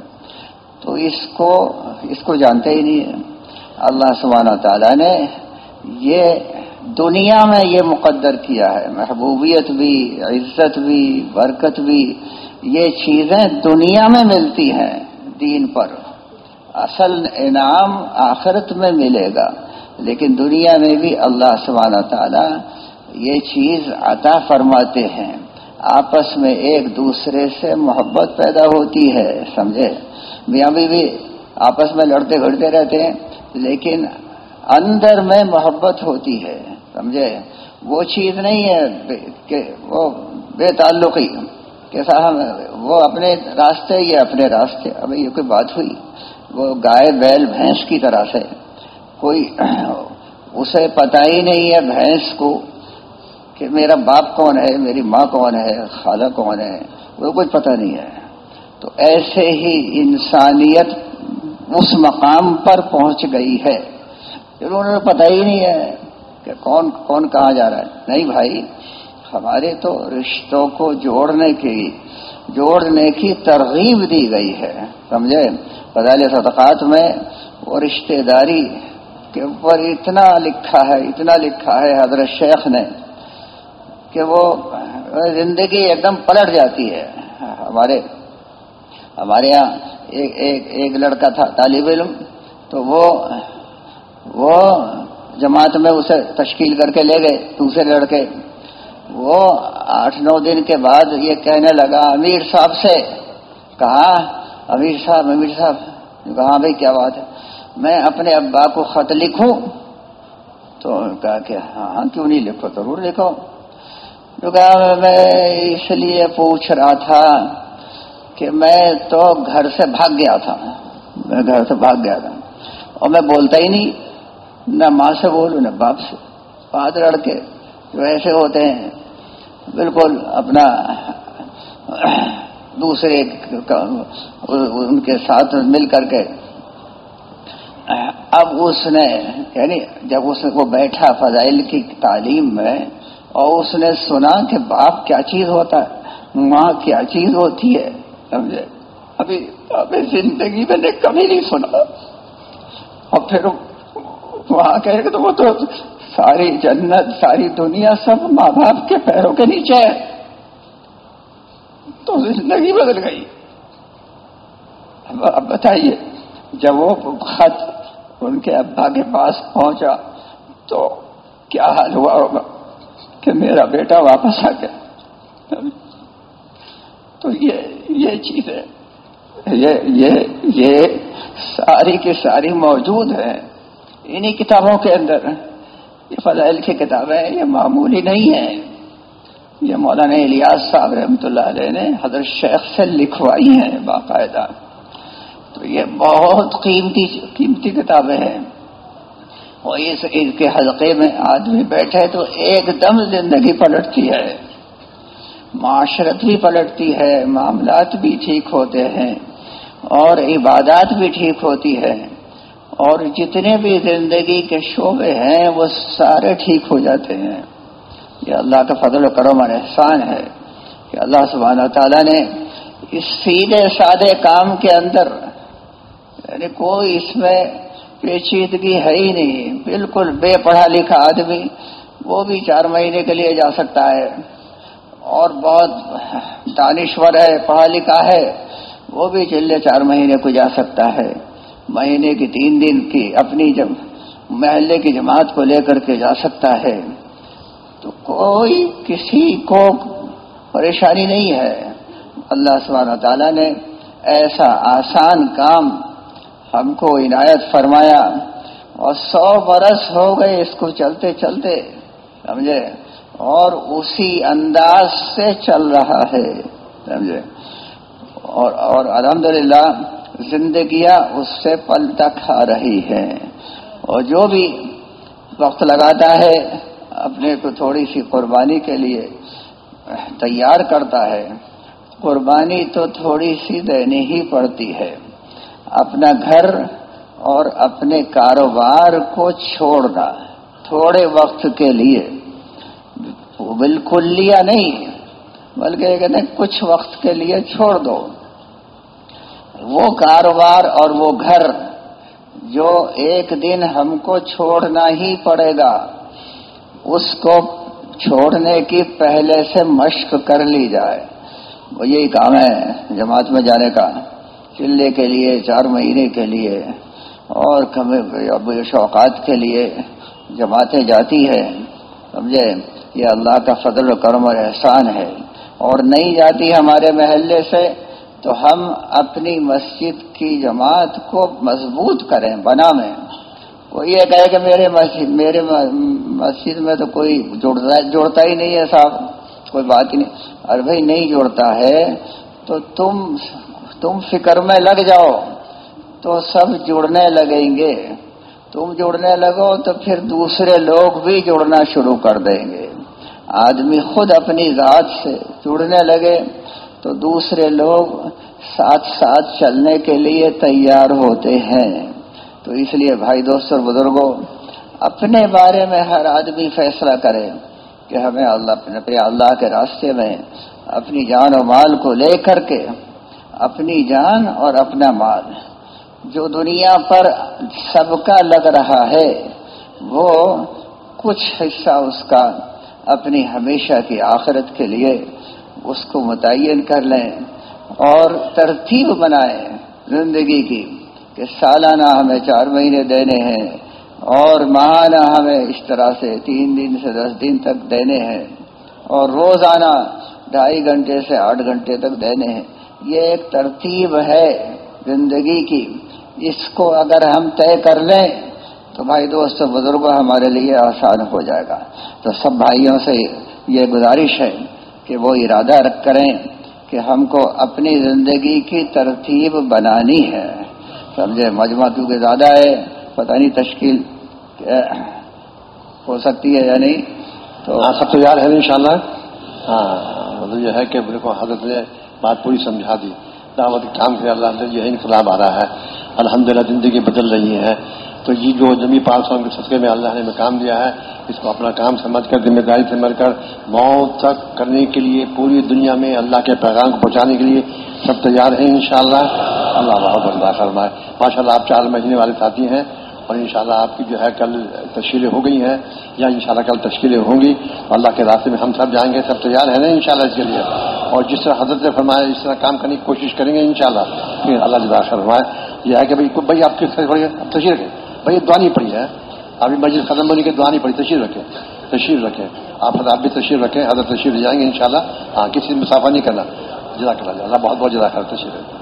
Speaker 1: تو اس کو اس کو جانتے ہی نہیں۔ ہے اللہ سبحانہ تعالیٰ نے یہ دنیا میں یہ مقدر کیا ہے۔ محبوبیت بھی، عزت بھی، برکت بھی، یہ چیزیں دنیا میں ملتی ہیں دین پر۔ اصل انعام آخرت میں ملے گا۔ لیکن دنیا میں بھی اللہ سبحانہ تعالی یہ چیز عطا فرماتے ہیں۔ آپس میں ایک دوسرے سے محبت پیدا ہوتی ہے سمجھے؟ میاں بھی, بھی آپس میں لڑتے گھڑتے رہتے ہیں لیکن اندر میں محبت ہوتی ہے سمجھے؟ وہ چیز نہیں ہے کہ وہ بے تعلقی کہ صاحب وہ اپنے راستے یہ اپنے راستے اب یہ کوئی بات ہوئی۔ وہ گائے بیل بھینس کی طرح سے کوئی اسے پتہ ہی نہیں ہے بھینس کو کہ میرا باپ کون ہے، میری ماں کون ہے، خالہ کون ہے، وہ کچھ پتہ نہیں ہے۔ تو ایسے ہی انسانیت اس مقام پر پہنچ گئی ہے۔ انہوں نے پتہ ہی نہیں ہے کہ کون کون کہاں جا رہا ہے۔ نہیں بھائی، ہمارے تو رشتوں کو جوڑنے کی جوڑنے کی ترغیب دی گئی ہے۔ سمجھے؟ فضائل صدقات میں وہ رشتہ داری کے اوپر اتنا لکھا ہے، اتنا لکھا ہے حضرت شیخ نے۔ کہ وہ زندگی ایک دم پلٹ جاتی ہے۔ ہمارے ہمارے یہاں ایک ایک ایک لڑکا تھا، طالب علم، تو وہ وہ جماعت میں اسے تشکیل کر کے لے گئے۔ دوسرے لڑکے وہ آٹھ نو دن کے بعد یہ کہنے لگا، امیر صاحب سے کہا، امیر صاحب امیر صاحب کہا ہاں بھائی، کیا بات ہے؟ میں اپنے ابا کو خط لکھوں؟ تو کہا کہ ہاں ہاں کیوں نہیں لکھو؟ ضرور لکھو۔ تو کہا میں اس لیے پوچھ رہا تھا کہ میں تو گھر سے بھاگ گیا تھا، میں گھر سے بھاگ گیا تھا۔ اور میں بولتا ہی نہیں، نہ ماں سے بولوں نہ باپ سے۔ پانچ لڑکے جو ایسے ہوتے ہیں۔ بالکل اپنا دوسرے ان کے ساتھ مل کر کے۔ اب اس نے یعنی جب اس کو بیٹھا فضائل کی تعلیم میں اور اس نے سنا کہ باپ کیا چیز ہوتا ہے، ماں کیا چیز ہوتی ہے، سمجھے؟ ابھی ابھی زندگی میں نے کبھی نہیں سنا۔ اور پھر وہاں کہے کہ تو وہ تو ساری جنت، ساری دنیا سب ماں باپ کے پیروں کے نیچے ہے۔ تو زندگی بدل گئی۔ اب بتائیے، جب وہ خط ان کے ابا کے پاس پہنچا تو کیا حال ہوا ہوگا؟ کہ میرا بیٹا واپس آ گیا۔ تو یہ یہ چیز ہے۔ یہ یہ یہ ساری کی ساری موجود ہے۔ انہی کتابوں کے اندر یہ فضائل کی کتابیں یہ معمولی نہیں ہیں۔ یہ مولانا الیاس صاحب رحمۃ اللہ علیہ نے حضرت شیخ سے لکھوائی ہیں باقاعدہ۔ تو یہ بہت قیمتی قیمتی کتابیں ہیں۔ اور اس عید کے حلقے میں آدمی بیٹھے تو ایک دم زندگی پلٹتی ہے۔ معاشرت بھی پلٹتی ہے، معاملات بھی ٹھیک ہوتے ہیں اور عبادات بھی ٹھیک ہوتی ہے۔ اور جتنے بھی زندگی کے شعبے ہیں، وہ سارے ٹھیک ہو جاتے ہیں۔ یہ اللہ کا فضل و کرم اور احسان ہے کہ اللہ سبحانہ تعالیٰ نے اس سیدھے سادے کام کے اندر یعنی کوئی اس میں پیچیدگی ہے ہی نہیں۔ بالکل بے پڑھا لکھا آدمی، وہ بھی چار مہینے کے لیے جا سکتا ہے۔ اور بہت دانشور ہے، پڑھا لکھا ہے، وہ بھی چلے چار مہینے کو جا سکتا ہے۔ مہینے کی تین دن کی اپنی جب محلے کی جماعت کو لے کر کے جا سکتا ہے۔ تو کوئی کسی کو پریشانی نہیں ہے۔ اللہ سبحانہ تعالیٰ نے ایسا آسان کام ہم کو عنایت فرمایا اور سو برس ہو گئے اس کو چلتے چلتے، سمجھے؟ اور اسی انداز سے چل رہا ہے، سمجھے؟ اور اور الحمدللہ زندگیاں اس سے پل تک آ رہی ہیں۔ اور جو بھی وقت لگاتا ہے، اپنے کو تھوڑی سی قربانی کے لیے تیار کرتا ہے۔ قربانی تو تھوڑی سی دینی ہی پڑتی ہے۔ اپنا گھر اور اپنے کاروبار کو چھوڑنا تھوڑے وقت کے لیے۔ بالکل لیا نہیں بلکہ کہتے کچھ وقت کے لیے چھوڑ دو۔ وہ کاروبار اور وہ گھر جو ایک دن ہم کو چھوڑنا ہی پڑے گا، اس کو چھوڑنے کی پہلے سے مشق کر لی جائے۔ وہ یہی کام ہے جماعت میں جانے کا۔ چلے کے لیے، چار مہینے کے لیے اور شوقات کے لیے جماعتیں جاتی ہے سمجھے؟ یہ اللہ کا فضل و کرم اور احسان ہے۔ اور نہیں جاتی ہمارے محلے سے تو ہم اپنی مسجد کی جماعت کو مضبوط کریں، بنا میں۔ وہ یہ کہے کہ میرے مسجد میرے مسجد میں تو کوئی جوڑتا جوڑتا ہی نہیں ہے صاحب، کوئی بات ہی نہیں۔ اور بھائی، نہیں جوڑتا ہے تو تم تم فکر میں لگ جاؤ تو سب جڑنے لگیں گے۔ تم جڑنے لگو تو پھر دوسرے لوگ بھی جڑنا شروع کر دیں گے۔ آدمی خود اپنی ذات سے جڑنے لگے تو دوسرے لوگ ساتھ ساتھ چلنے کے لیے تیار ہوتے ہیں۔ تو اس لیے بھائی دوست اور بزرگوں اپنے بارے میں ہر آدمی فیصلہ کرے کہ ہمیں اللہ اپنے اللہ کے راستے میں اپنی جان و مال کو لے کر کے اپنی جان اور اپنا مال۔ جو دنیا پر سب کا لگ رہا ہے، وہ کچھ حصہ اس کا اپنی ہمیشہ کی آخرت کے لیے اس کو متعین کر لیں اور ترتیب بنائیں زندگی کی کہ سالانہ ہمیں چار مہینے دینے ہیں اور ماہانہ ہمیں اس طرح سے تین دن سے دس دن تک دینے ہیں اور روزانہ ڈھائی گھنٹے سے آٹھ گھنٹے تک دینے ہیں۔ یہ ایک ترتیب ہے زندگی کی۔ اس کو اگر ہم طے کر لیں تو بھائی دوست بزرگ ہمارے لیے آسان ہو جائے گا۔ تو سب بھائیوں سے یہ گزارش ہے کہ وہ ارادہ رکھ کریں کہ ہم کو اپنی زندگی کی ترتیب بنانی ہے۔ سمجھے؟ مجمع کیونکہ زیادہ ہے، پتہ نہیں تشکیل ہو سکتی ہے یا نہیں۔
Speaker 2: تو ہاں سب تیار ہے ان شاء اللہ ہاں مطلب یہ ہے کہ کو حضرت نے بات پوری سمجھا دی۔ دعوت کام سے اللہ یہ انقلاب آ رہا ہے۔ الحمد زندگی بدل رہی ہے۔ تو یہ جو جمی پانچ سو کے سسکے میں اللہ نے کام دیا ہے، اس کو اپنا کام سمجھ کر، ذمہ داری سے مر کر، موت تک کرنے کے لیے، پوری دنیا میں اللہ کے پیغام کو پہنچانے کے لیے سب تیار ہیں انشاءاللہ۔ اللہ بہت اللہ فرمائے۔ ماشاء اللہ آپ چار مہینے والے ساتھی ہیں۔ اور انشاءاللہ آپ کی جو ہے کل تشکیلیں ہو گئی ہیں، یا انشاءاللہ کل تشکیلیں ہوں گی، اللہ کے راستے میں ہم سب جائیں گے، سب تیار ہیں نا ان اس کے لیے؟ اور جس طرح حضرت نے فرمایا، اس طرح کام کرنے کی کوشش کریں گے انشاءاللہ۔ پھر اللہ جدا فرمائے، یہ ہے کہ بھائی بھائی، آپ کس طرح اب تشریح رکھیں۔ بھائی دعا نہیں پڑی ہے۔ ابھی مسجد ختم ہونے کی دعا نہیں پڑی تشریح رکھیں۔ تشریف رکھیں۔ آپ آپ بھی تشریف رکھیں، حضرت تشریف لے جائیں گے انشاءاللہ۔ ہاں کسی مسافہ نہیں کرنا۔ جدا کر اللہ بہت بہت جدا کر تشریف رکھیں۔